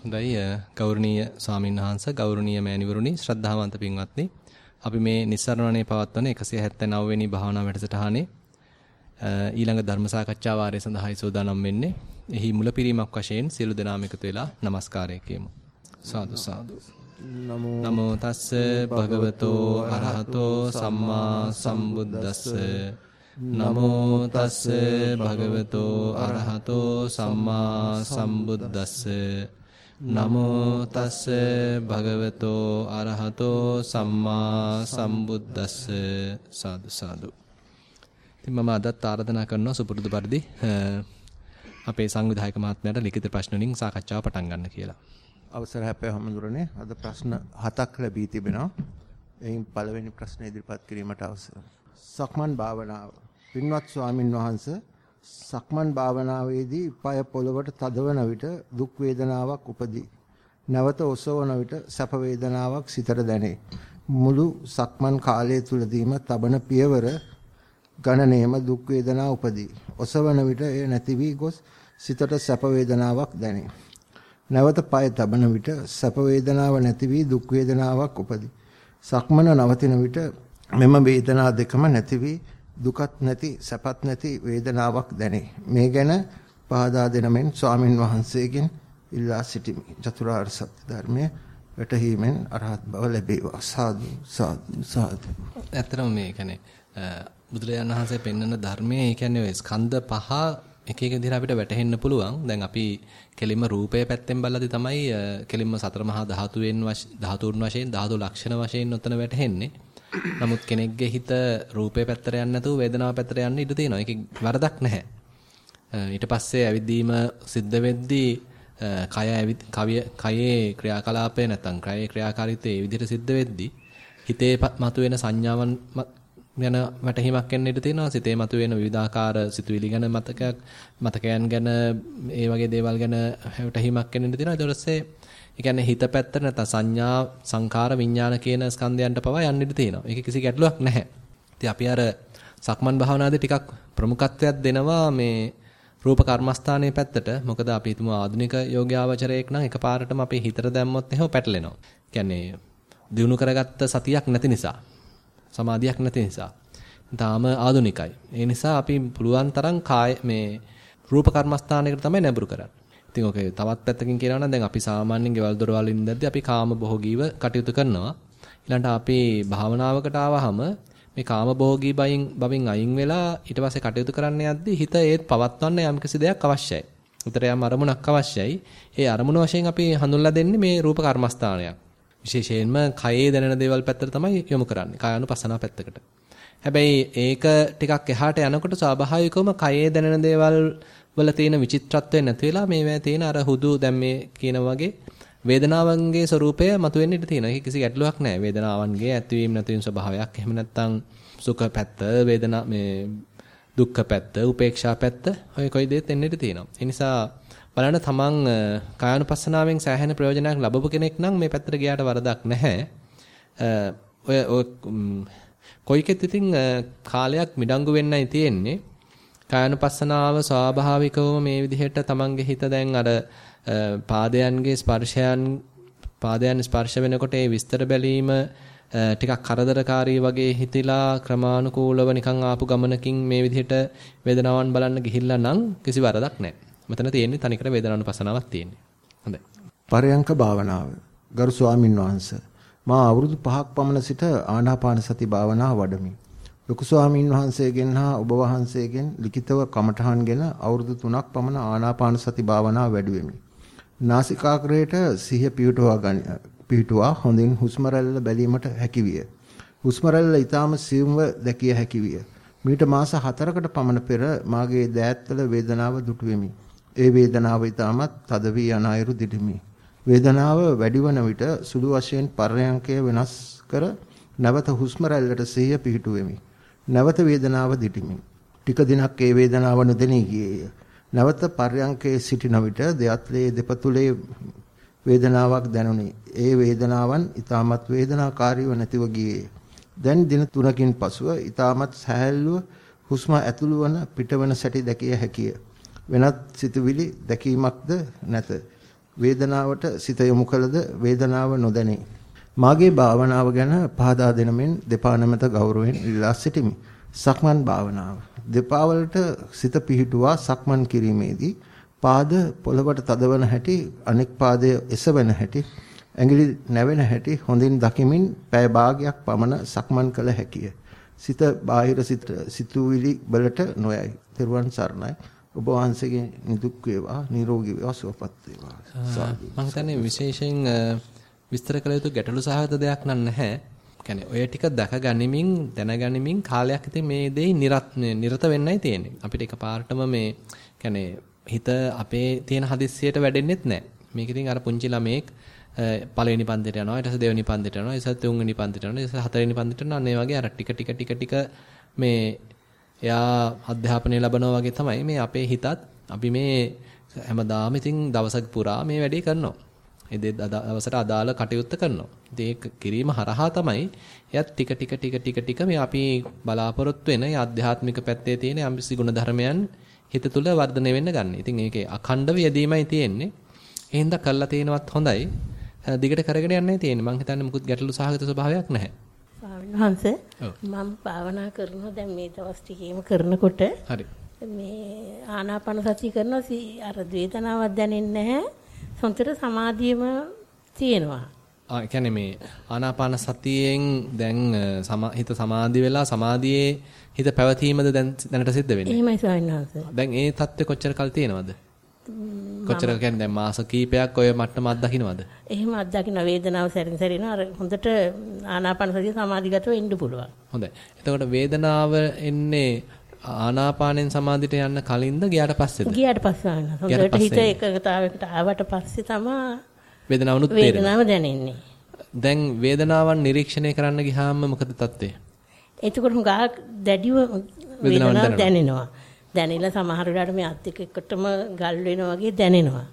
හොඳයි ගෞරවනීය ස්වාමීන් වහන්සේ ගෞරවනීය මෑණිවරුනි ශ්‍රද්ධාවන්ත පින්වත්නි අපි මේ නිස්සරණණේ පවත්වන 179 වෙනි භාවනා වැඩසටහනේ ඊළඟ ධර්ම සාකච්ඡා වාරය සඳහායි සූදානම් වෙන්නේ. එහි මුලපිරීමක් වශයෙන් සියලු දෙනාම එකතු වෙලා নমස්කාරය කියමු. සාදු සාදු. නමෝ තස්ස භගවතෝ අරහතෝ සම්මා සම්බුද්දස්ස නමෝ තස්ස භගවතෝ අරහතෝ සම්මා සම්බුද්දස්ස නමෝ තස්ස භගවතෝ අරහතෝ සම්මා සම්බුද්දස්ස සාදු සාදු. ඉතින් මම අදත් ආරාධනා කරනවා සුපුරුදු පරිදි අපේ සංවිධායක මහත්මයාට ලිඛිත ප්‍රශ්න වලින් සාකච්ඡාව පටන් ගන්න කියලා. අවසර හැපේ හැමදුරනේ අද ප්‍රශ්න හතක් ලැබී තිබෙනවා. එයින් පළවෙනි ප්‍රශ්න ඉදිරිපත් කිරීමට අවසර. සක්මන් භාවනාව. පින්වත් ස්වාමින් වහන්සේ සක්මන් භාවනාවේදී পায় පොළවට තදවන විට දුක් වේදනාවක් උපදී. නැවත ඔසවන විට සැප වේදනාවක් සිතට දැනේ. මුළු සක්මන් කාලය තුලදීම තබන පියවර ගණනේම දුක් වේදනා උපදී. ඔසවන විට එය නැති වී ගොස් සිතට සැප වේදනාවක් දැනේ. නැවත পায় තබන විට සැප වේදනාව නැති වී දුක් වේදනාවක් උපදී. සක්මන නවතින විට මෙම වේදනා දෙකම නැති වී දුකත් නැති සැපත් නැති වේදනාවක් දැනේ. මේ ගැන පහදා දෙන මෙන් ස්වාමින් වහන්සේගෙන් ඉල්ලා සිටිමි. චතුරාර්ය සත්‍ය ධර්මයේ වැටහීමෙන් අරහත් බව ලැබේවා. සාදු සාදු සාදු. ඇත්තටම මේ කියන්නේ බුදුරජාණන් වහන්සේ පෙන්වන ධර්මයේ ඒ කියන්නේ ඔය ස්කන්ධ පහ එක එක විදිහට අපිට වැටහෙන්න පුළුවන්. දැන් අපි කෙලින්ම රූපය පැත්තෙන් බලද්දි තමයි කෙලින්ම සතර මහා ධාතුවෙන් ධාතුන් වශයෙන් ධාතු ලක්ෂණ වශයෙන් උතන වැටහෙන්නේ. නමුත් කෙනෙක්ගේ හිත රූපේ පැත්තට යන්නේ නැතුව වේදනාව පැත්තට යන්න ඉඩ තියෙනවා. ඒකේ වරදක් නැහැ. ඊට පස්සේ ඇවිදීම සිද්ධ වෙද්දී කය ඇවිත් කවිය කයේ ක්‍රියාකලාපය නැත්නම් කයේ ක්‍රියාකාරීත්වය ඒ විදිහට සිද්ධ වෙද්දී හිතේ මතුවෙන සංඥාවන් ගැන වැටහීමක් එන්න ඉඩ තියෙනවා. සිතේ මතුවෙන විවිධාකාර සිතුවිලි ගැන මතකයක් මතකයන් ගැන ඒ වගේ දේවල් ගැන වැටහීමක් එන්න ඉඩ තියෙනවා. ඊට පස්සේ ඒ කියන්නේ හිත පැත්තට නැත්නම් සංඥා සංකාර විඥාන කියන ස්කන්ධයන්ට පවා යන්න ඉඩ තියෙනවා. ඒක කිසි ගැටලුවක් නැහැ. ඉතින් අපි අර සක්මන් භාවනාවේදී ටිකක් ප්‍රමුඛත්වයක් දෙනවා මේ රූප කර්මස්ථානයේ පැත්තට. මොකද අපි හිතමු ආධුනික යෝග්‍යාවචරයෙක් නම් එකපාරටම අපේ හිතට දැම්මොත් එහෙම පැටලෙනවා. කියන්නේ දිනු කරගත්ත සතියක් නැති නිසා. සමාධියක් නැති නිසා. තාම ආධුනිකයි. ඒ නිසා අපි පුළුවන් තරම් කාය මේ රූප කර්මස්ථානයකට තමයි නැඹුරු කරන්නේ. ඉතින් ඔක තවත් පැත්තකින් කියනවා නම් දැන් අපි සාමාන්‍යයෙන් ගෙවල් දොරවල් ඉඳද්දී අපි කාම භෝගීව කටයුතු කරනවා. ඊළඟට අපි භාවනාවකට ආවහම මේ කාම භෝගී බයින් බවින් අයින් වෙලා ඊට පස්සේ කටයුතු කරන්න යද්දී හිත ඒත් පවත්වන්න යම්කිසි දෙයක් අවශ්‍යයි. උතර යම් අරමුණක් අවශ්‍යයි. ඒ අරමුණ වශයෙන් අපි හඳුන්ලා දෙන්නේ මේ රූප කර්මස්ථානයක්. විශේෂයෙන්ම කයේ දැනෙන දේවල් පැත්තට තමයි යොමු කරන්නේ. කායानुපස්සනා පැත්තකට. හැබැයි ඒක ටිකක් එහාට යනකොට ස්වාභාවිකවම කයේ දැනෙන දේවල් වල තියෙන විචිත්‍රත්වය නැති වෙලා මේවැය තියෙන අර හුදු දැන් මේ කියන වගේ වේදනාවන්ගේ ස්වરૂපය මතුවෙන්න ඉඩ තියෙනවා. ඒක කිසි ගැටලුවක් නැහැ. වේදනාවන්ගේ ඇතිවීම නැතිවීම ස්වභාවයක්. එහෙම නැත්නම් සුඛ පැත්ත, වේදනා මේ දුක්ඛ පැත්ත, උපේක්ෂා පැත්ත ඔය කොයි දෙයක් එන්න ඉඩ තියෙනවා. ඒ නිසා බලන්න තමන් කායानुපස්සනාවෙන් සෑහෙන ප්‍රයෝජනයක් ලැබපු කෙනෙක් නම් මේ පැත්තට ගියාට වරදක් නැහැ. ඔය කොයිකෙත් ඉතින් කාලයක් මිඩංගු වෙන්නයි තියෙන්නේ. කායනුපස්සනාව ස්වාභාවිකවම මේ විදිහට තමන්ගේ හිත දැන් අර පාදයන්ගේ ස්පර්ශයන් පාදයන් ස්පර්ශ වෙනකොට ඒ විස්තර බැලීම ටිකක් කරදරකාරී වගේ හිතිලා ක්‍රමානුකූලව නිකන් ආපු ගමනකින් මේ විදිහට වේදනාවන් බලන්න ගිහිල්ලා නම් කිසි වරදක් නැහැ. මෙතන තියෙන්නේ තනිකර වේදනානුපස්සනාවක් තියෙන්නේ. හොඳයි. පරයන්ක භාවනාව. ගරු ස්වාමින් වහන්සේ මා අවුරුදු 5ක් පමණ සිට ආනාපාන සති භාවනාව වඩමි. ලොකු ස්වාමීන් වහන්සේගෙන් හා ඔබ වහන්සේගෙන් ලිඛිතව කමඨහන්ගෙන අවුරුදු 3ක් පමණ ආනාපාන සති භාවනාව වැඩුවෙමි. නාසිකාග්‍රයට සිහිය පිහිටුවා ගනි. පිහිටුවා හොඳින් හුස්ම රැල්ල බැලීමට හැකිවිය. හුස්ම රැල්ල ඊටාම සියුම්ව දැකිය හැකිවිය. මීට මාස 4කට පමණ පෙර මාගේ දෑත්වල වේදනාව දුටුවෙමි. ඒ වේදනාව ඊටමත් තද වී යන අයුරු දිලිමි. වේදනාව වැඩිවන විට සුළු වශයෙන් පර්යංකය වෙනස් කර නැවත හුස්ම රැල්ලට සිහිය පිහිටුවෙමි. නැවත වේදනාව දිටිමි. ටික දිනක් ඒ වේදනාව නොදෙනී ගියේය. නැවත පර්යංකයේ සිටින විට දෙයත්ලේ දෙපතුලේ වේදනාවක් දැනුනි. ඒ වේදනාවන් ඊටමත් වේදනාකාරීව නැතිව ගියේ. දැන් දින තුනකින් පසුව ඊටමත් සහැල්ලුව හුස්ම ඇතුළු වන පිටවන සැටි දැකිය හැකිය. වෙනත් සිතුවිලි දැකීමක්ද නැත. වේදනාවට සිත යොමු කළද වේදනාව නොදැනේ. මාගේ භාවනාව ගැන පහදා දෙන මෙන් දෙපා නැමත ගෞරවයෙන් ඉල්ලා සිටිමි. සක්මන් භාවනාව. දෙපා වලට සිත පිහිටුවා සක්මන් කිරීමේදී පාද පොළවට තදවන හැටි අනෙක් පාදයේ එසවෙන හැටි ඇඟිලි නැවෙන හැටි හොඳින් දකිමින් පැය භාගයක් පමණ සක්මන් කළ හැකිය. සිත බාහිර සිත සිතුවිලි වලට නොයයි. තෙරුවන් සරණයි. ඔබ වහන්සේගේ නිදුක් වේවා නිරෝගී වේවා සුවපත් වේවා. මම හිතන්නේ විශේෂයෙන් විස්තර කළ යුතු ගැටලු සහගත දෙයක් නැහැ. කියන්නේ ඔය ටික දැක ගනිමින් දැනගනිමින් කාලයක් ඉතින් මේ දෙයි නිරත වෙන්නයි තියෙන්නේ. අපිට එකපාරටම මේ කියන්නේ හිත අපේ තියෙන හදිස්සියට වැඩෙන්නෙත් නැහැ. මේක ඉතින් අර පුංචි ළමෙක් පළවෙනි පන්තිට යනවා ඊට පස්සේ දෙවෙනි පන්තිට යනවා ඊට පස්සේ තුන්වෙනි පන්තිට යනවා ඊට පස්සේ හතරවෙනි පන්තිට යනවා අන්න ඒ වගේ අර ටික ටික ටික ටික මේ එයා අධ්‍යාපනය ලබනවා වගේ තමයි මේ අපේ හිතත් අපි මේ හැමදාම ඉතින් දවසක් පුරා මේ වැඩේ කරනවා. ඒ දවසට අදාළ කටයුත්ත කරනවා. ඉතින් කිරීම හරහා තමයි එයත් ටික ටික ටික ටික ටික මේ අපි බලාපොරොත්තු වෙන ආධ්‍යාත්මික පැත්තේ තියෙන යම්කිසි ගුණ ධර්මයන් හිත තුළ වර්ධනය වෙන්න ගන්න. ඉතින් ඒකේ අඛණ්ඩව යෙදීමයි තියෙන්නේ. එහෙනම් කළා තේනවත් හොඳයි. දිගට කරගෙන යන්නයි තියෙන්නේ. මං හිතන්නේ මුකුත් ගැටලු සහගත ස්වභාවයක් නැහැ. ස්වාමීන් වහන්සේ මම භාවනා කරනවා දැන් මේ දවස් ටිකේම කරනකොට හරි. මේ ආනාපාන සතිය කරනවා අර වේදනාවක් දැනෙන්නේ නැහැ. හොඳට සමාධියම තියෙනවා. ආ කියන්නේ මේ ආනාපාන සතියෙන් දැන් හිත සමාධි වෙලා සමාධියේ හිත පැවතීමද දැන් දැනට සිද්ධ වෙන්නේ. එහෙමයි ස්වාමීන්. දැන් ඒ தත්ත්වය කොච්චර කල් තියෙනවද? කොච්චර කියන්නේ දැන් මාස කීපයක් ඔය මට්ටම අත්දකින්නවද? එහෙම අත්දකින්න වේදනාව සැරින් සැරින අර හොඳට ආනාපාන සතිය සමාධිගතව ඉන්න පුළුවන්. හොඳයි. එතකොට වේදනාව එන්නේ ආනාපානෙන් සමාධියට යන්න කලින්ද ගියාට පස්සේද? ගියාට පස්සේ ආන. හොඳට හිත එකගතාවයකට ආවට පස්සේ තමයි වේදනාවනුත් වේදනාව දැනෙන්නේ. දැන් වේදනාවන් නිරීක්ෂණය කරන්න ගියාම මොකද තත්ත්වය? එතකොට හුඟක් දැඩිව වේදනාව දැනෙනවා. දැනෙලා සමහර වෙලාවට මේ අත් එක්කටම ගල් වෙනවා වගේ දැනෙනවා.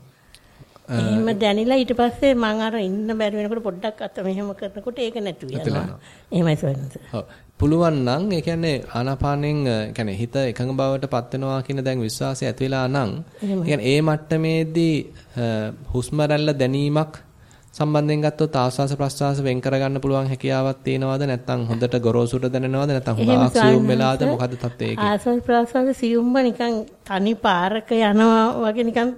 එහෙම දැනිලා ඊට පස්සේ මම අර ඉන්න බැරි වෙනකොට පොඩ්ඩක් අත මෙහෙම කරනකොට ඒක නැතු වෙනවා. එහෙමයි සොයනස. ඔව්. පුළුවන් නම් ඒ කියන්නේ ආනාපානෙන් කියන්නේ හිත එකඟ බවට පත් වෙනවා කියන දැන් විශ්වාසය ඇති වෙලා නම් ඒ ඒ මට්ටමේදී හුස්ම රැල්ල දැනීමක් සම්බන්ධයෙන් ගත්තොත් ආස්වාස ප්‍රස්වාස වෙන් කරගන්න පුළුවන් හැකියාවක් තියෙනවද? නැත්නම් හොඳට ගොරෝසුට දැනෙනවද? නැත්නම් හුඟක් සියුම් වෙලාද? මොකද තත්ත්වය ඒකේ? ආස්වාස ප්‍රස්වාස සියුම්ම නිකන් තනි පාරක යනවා වගේ නිකන්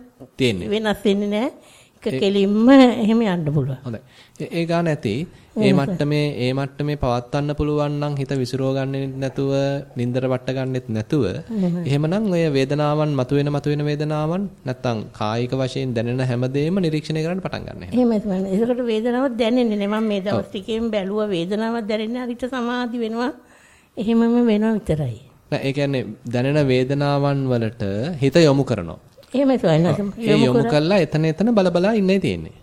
වෙනස් වෙන්නේ නැහැ කෙලින්ම එහෙම යන්න පුළුවන්. හොඳයි. ඒ ගාන ඇති. ඒ මට්ටමේ ඒ මට්ටමේ පවත්වන්න පුළුවන් නම් හිත විසිරව ගන්නෙ නැතුව නින්දර වට ගන්නෙත් නැතුව එහෙමනම් ඔය වේදනාවන් මතුවෙන මතුවෙන වේදනාවන් නැත්තම් කායික වශයෙන් දැනෙන හැමදේම නිරීක්ෂණය කරන්න පටන් ගන්න එහෙමයි තමයි ඒකට වේදනාවක් දැනෙන්නේ නැහැ මම මේ දවස් ටිකෙන් බැලුවා වේදනාවක් දැනෙන්නේ හරිට සමාධි වෙනවා. එහෙමම වෙනවා විතරයි. නෑ ඒ කියන්නේ දැනෙන වේදනාවන් වලට හිත යොමු කරනවා එහෙමයි ඒ යොමු කළා එතන එතන බලබලා ඉන්නේ තියෙන්නේ.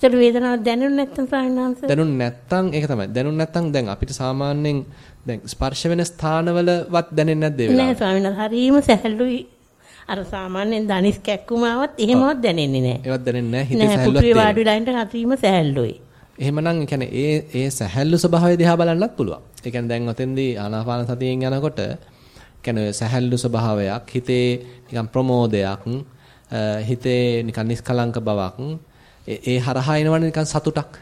ඒතර වේදනාවක් දැනුනේ නැත්නම් ස්වාමීනාංශ දැනුනේ නැත්නම් ඒක තමයි. දැනුනේ නැත්නම් දැන් අපිට සාමාන්‍යයෙන් දැන් ස්පර්ශ වෙන ස්ථානවලවත් දැනෙන්නේ නැද්ද ඒ වෙලාවට? නෑ ස්වාමීනාංශ හරීම සැහැල්ලුයි. අර සාමාන්‍යයෙන් දනිස් කැක්කුමාවත් එහෙමවත් දැනෙන්නේ නෑ. ඒවත් දැනෙන්නේ නෑ හිතේ සැහැල්ලුවක් තියෙනවා. වාඩි වෙලා ඉන්න හරීම සැහැල්ලුයි. එහෙමනම් ඒ කියන්නේ ඒ ඒ සැහැල්ලු ස්වභාවය දිහා බලන්නත් පුළුවන්. ඒ කියන්නේ දැන් ඔතෙන්දී ආනාපාන සතියෙන් යනකොට කියන්නේ සැහැල්ලු ස්වභාවයක් හිතේ නිකන් ප්‍රමෝදයක් හිතේ නිකන් නිස්කලංක බවක් ඒ හරහා එනවනේ නිකන් සතුටක්.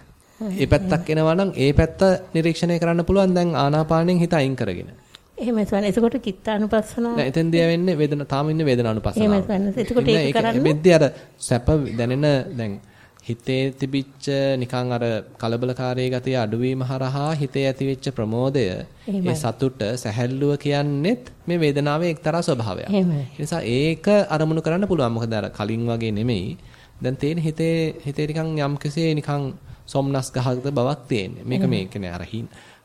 ඒ පැත්තක් එනවා ඒ පැත්ත නිරීක්ෂණය කරන්න පුළුවන් දැන් ආනාපානෙන් හිත අයින් කරගෙන. එහෙමයි ස්වාමී. එතකොට චිත්තානුපස්සනාව. නෑ එතෙන්දී වෙන්නේ වේදනා තාම ඉන්නේ වේදනානුපස්සනාව. එහෙමයි ස්වාමී. එතකොට ඒක කරන්න. මෙද්දී අර සැප දැනෙන දැන් හිතේ තිබිච්ච නිකන් අර කලබලකාරී ගතිය අඩුවීම හරහා හිතේ ඇතිවෙච්ච ප්‍රමෝදය ඒ සතුට සැහැල්ලුව කියන්නේත් මේ වේදනාවේ එක්තරා ස්වභාවයක්. ඒ නිසා ඒක අරමුණු කරන්න පුළුවන්. මොකද අර කලින් වගේ නෙමෙයි. දැන් තියෙන හිතේ හිතේ නිකන් යම් කෙසේ නිකන් සොම්නස් ගහක බවක් තියෙන්නේ. මේක මේ කියන්නේ අර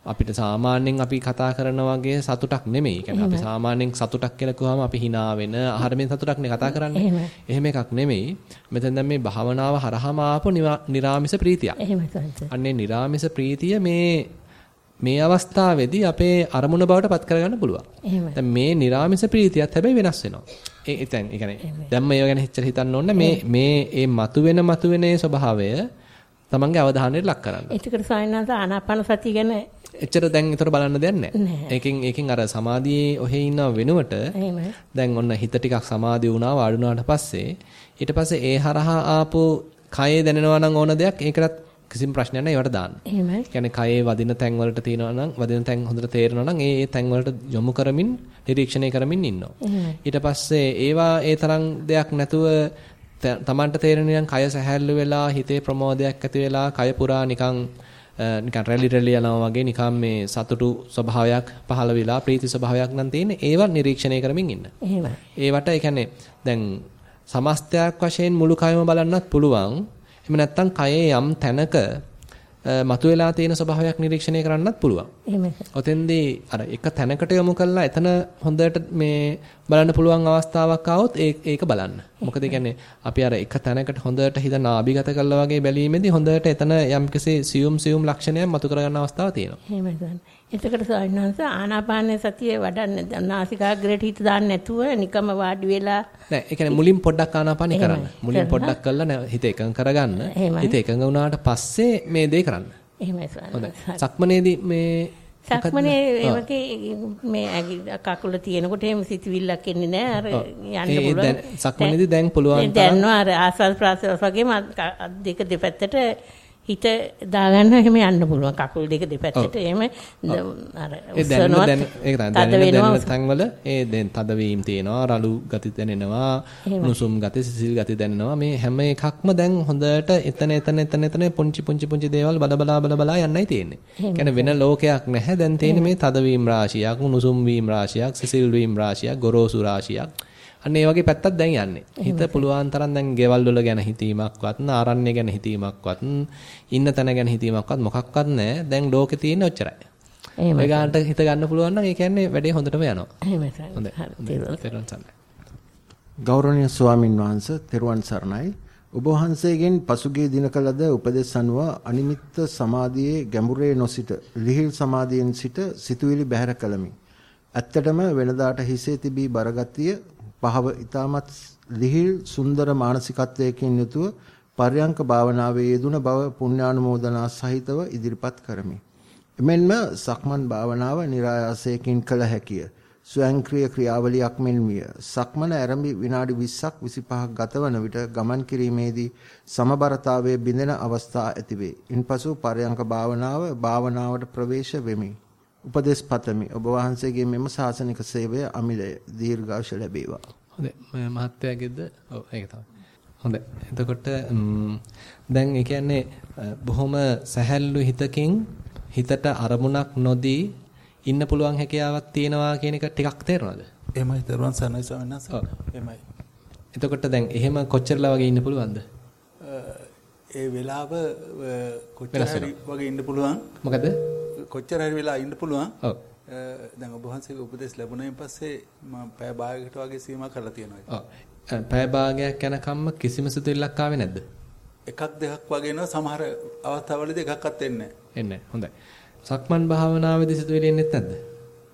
අපිට සාමාන්‍යයෙන් අපි කතා කරන වගේ සතුටක් නෙමෙයි. කියන්නේ අපි සාමාන්‍යයෙන් සතුටක් කියලා කිව්වම අපි hina වෙන ආහාරයෙන් සතුටක්නේ කතා කරන්නේ. එහෙම එකක් නෙමෙයි. මෙතෙන් දැන් මේ භාවනාව හරහාම ආපු නිරාමිස ප්‍රීතිය. අන්නේ නිරාමිස ප්‍රීතිය මේ මේ අවස්ථාවේදී අපේ අරමුණ බවට පත් කරගන්න පුළුවන්. දැන් මේ නිරාමිස ප්‍රීතියත් හැබැයි වෙනස් වෙනවා. ඒ දැන් ඒ කියන්නේ දැන් මේව ගැන හිතලා හිතන්න ඕනේ මේ මේ මේ මතුවෙන මතුවෙන ස්වභාවය තමන්ගේ අවධානයට ලක් කරන්න. ඒකට සායනන්ත ආනාපාන සතිය ගැන එච්චර දැන් ඊතර බලන්න දෙයක් නැහැ. ඒකෙන් ඒකෙන් අර සමාධියේ ඔහේ ඉන්න වෙනුවට දැන් ඔන්න හිත ටිකක් සමාධි වුණා වාඩි වුණාට පස්සේ ඊට පස්සේ ඒ හරහා ආපු කයේ දැනෙනවා නම් ඕන දෙයක් ඒකටත් කිසිම ප්‍රශ්නයක් නැහැ ඒවට දාන්න. එහෙමයි. කියන්නේ කයේ වදින තැන් වලට තියෙනවා නම් වදින තැන් හොඳට තේරෙනවා නම් ඒ ඒ තැන් වලට යොමු කරමින් නිරීක්ෂණය කරමින් ඉන්නවා. ඊට පස්සේ ඒවා ඒ තරම් දෙයක් නැතුව තමන්ට තේරෙන නිකන් කය සැහැල්ලු වෙලා හිතේ ප්‍රමෝදයක් ඇති වෙලා කය පුරා නිකන් නිකන් රැලි රැලි යනවා වගේ නිකන් මේ සතුටු ස්වභාවයක් පහළ වෙලා ප්‍රීති ස්වභාවයක් නම් තියෙන ඒවා නිරීක්ෂණය කරමින් ඉන්න. එහෙමයි. ඒවට ඒ කියන්නේ දැන් සමස්තයක් වශයෙන් මුළු කයම බලන්නත් පුළුවන්. එහෙම නැත්නම් කයේ යම් තැනක මතුවලා තියෙන ස්වභාවයක් නිරීක්ෂණය කරන්නත් පුළුවන්. එහෙමයි. ඔතෙන්දී අර එක තැනකට යොමු කළා එතන හොඳට මේ බලන්න පුළුවන් අවස්ථාවක් ආවොත් ඒක බලන්න. මොකද කියන්නේ අපි අර එක තැනකට හොඳට හිත නාභිගත කළා වගේ බැලීමේදී හොඳට එතන යම්කිසි සියුම් සියුම් ලක්ෂණයක් මතු කරගන්න අවස්ථාවක් තියෙනවා. එහෙමයි. එතකොට ස්වාමීන් ආනාපාන සතිය වඩන්න නාසිකාග්‍රේට හිත දාන්න නැතුව නිකම වාඩි වෙලා නෑ ඒ කියන්නේ මුලින් පොඩ්ඩක් ආනාපානි කරන්න. මුලින් පොඩ්ඩක් කරලා හිත එකඟ කරගන්න. හිත එකඟ වුණාට පස්සේ මේ දේ කරන්න. එහෙමයි ස්වාමීන්. සක්මනේදී මේ සක්මනේ ඒ වගේ මේ කකුල තියෙනකොට එහෙම සිතවිල්ලක් එන්නේ නැහැ අර යන්න පුළුවන්. සක්මනේදී දැන් පුළුවන් දැන්නවා අර ආස්වාද ප්‍රාසවාස වගේම දෙක දෙපැත්තට හිත දාගන්න එහෙම යන්න පුළුවන්. කකුල් දෙක දෙපැත්තට එහෙම අර උස්සනවා ඒක තමයි. තැන්වල ඒ දැන් තදවීම තියෙනවා රළු ගති දැනෙනවා උණුසුම් ගති සිසිල් ගති දැනෙනවා. මේ හැම එකක්ම දැන් හොඳට එතන එතන එතන එතන පුංචි පුංචි පුංචි දේවල් බල බලා බල බලා යන්නයි තියෙන්නේ. කියන්නේ වෙන ලෝකයක් නැහැ. දැන් තියෙන්නේ මේ තදවීම රාශියක් උණුසුම් වීම රාශියක් සිසිල් වීම රාශියක් ගොරෝසු රාශියක් අන්න ඒ වගේ පැත්තක් දැන් යන්නේ. හිත පුළුවන් තරම් දැන් ගෙවල් වල ගැන හිතීමක්වත්, ආරණ්‍ය ගැන හිතීමක්වත්, ඉන්න තැන ගැන හිතීමක්වත් මොකක්වත් නැහැ. දැන් ලෝකේ තියෙන ඔච්චරයි. එහෙමයි. ඒ ගන්නට හිත ගන්න පුළුවන් නම් ඒ කියන්නේ වැඩේ හොඳටම යනවා. එහෙමයි. හොඳයි. ගෞරවනීය ස්වාමින් වහන්සේ තෙරුවන් සරණයි. ඔබ වහන්සේගෙන් පසුගිය දිනක ලද උපදෙස් අනුව අනිමිත්ත සමාධියේ ගැඹුරේ නොසිට ලිහිල් සමාධියෙන් සිට සිතුවිලි බැහැර කළමි. ඇත්තටම වෙනදාට හිසේ තිබී බරගතිය පහව ඊටමත් ලිහිල් සුන්දර මානසිකත්වයකින් යුතුව පර්යංක භාවනාවේ යෙදුන බව පුණ්‍යානුමෝදනා සහිතව ඉදිරිපත් කරමි. එමෙන්ම සක්මන් භාවනාව નિરાයාසයෙන් කළ හැකිය. ස්වයංක්‍රීය ක්‍රියාවලියක් මෙන් විය. සක්මන ආරම්භි විනාඩි 20ක් 25ක් ගතවන විට ගමන් කිරීමේදී සමබරතාවයේ බිඳෙන අවස්ථා ඇතිවේ. ඉන්පසු පරයන්ක භාවනාව භාවනාවට ප්‍රවේශ වෙමි. උපදේශ පතමි. ඔබ වහන්සේගේ මෙම ශාසනික සේවය අමිලය දීර්ඝාෂ ලැබේවා. හොඳයි. මහත්යාගේද? ඔව් ඒක තමයි. හොඳයි. එතකොට දැන් ඒ කියන්නේ බොහොම සැහැල්ලු හිතකින් හිතට අරමුණක් නොදී ඉන්න පුළුවන් හැකියාවක් තියෙනවා කියන එක ටිකක් තේරෙනවද? එහෙමයි තේරුවන් සන්නයි ස්වාමීන් වහන්සේ. එහෙමයි. එතකොට දැන් එහෙම කොච්චරලා වගේ ඉන්න පුළුවන්ද? ඒ වෙලාව කොච්චර වගේ ඉන්න පුළුවන්? මොකද? කොච්චර හරි වෙලා ඉන්න පුළුවන්. ඔව්. දැන් ඔබ වහන්සේගේ උපදෙස් ලැබුණයින් පස්සේ මම පැය භාගයකට වගේ සීමා කරලා තියෙනවා. ඔව්. පැය භාගයක් යනකම්ම කිසිම සිතුවිල්ලක් ආවේ නැද්ද? එකක් දෙකක් වගේ නෝ සමහර අවස්ථාවලදී එකක්වත් එන්නේ නැහැ. එන්නේ හොඳයි. සක්මන් භාවනාවේදී සිතුවිලි එන්නේත් නැද්ද?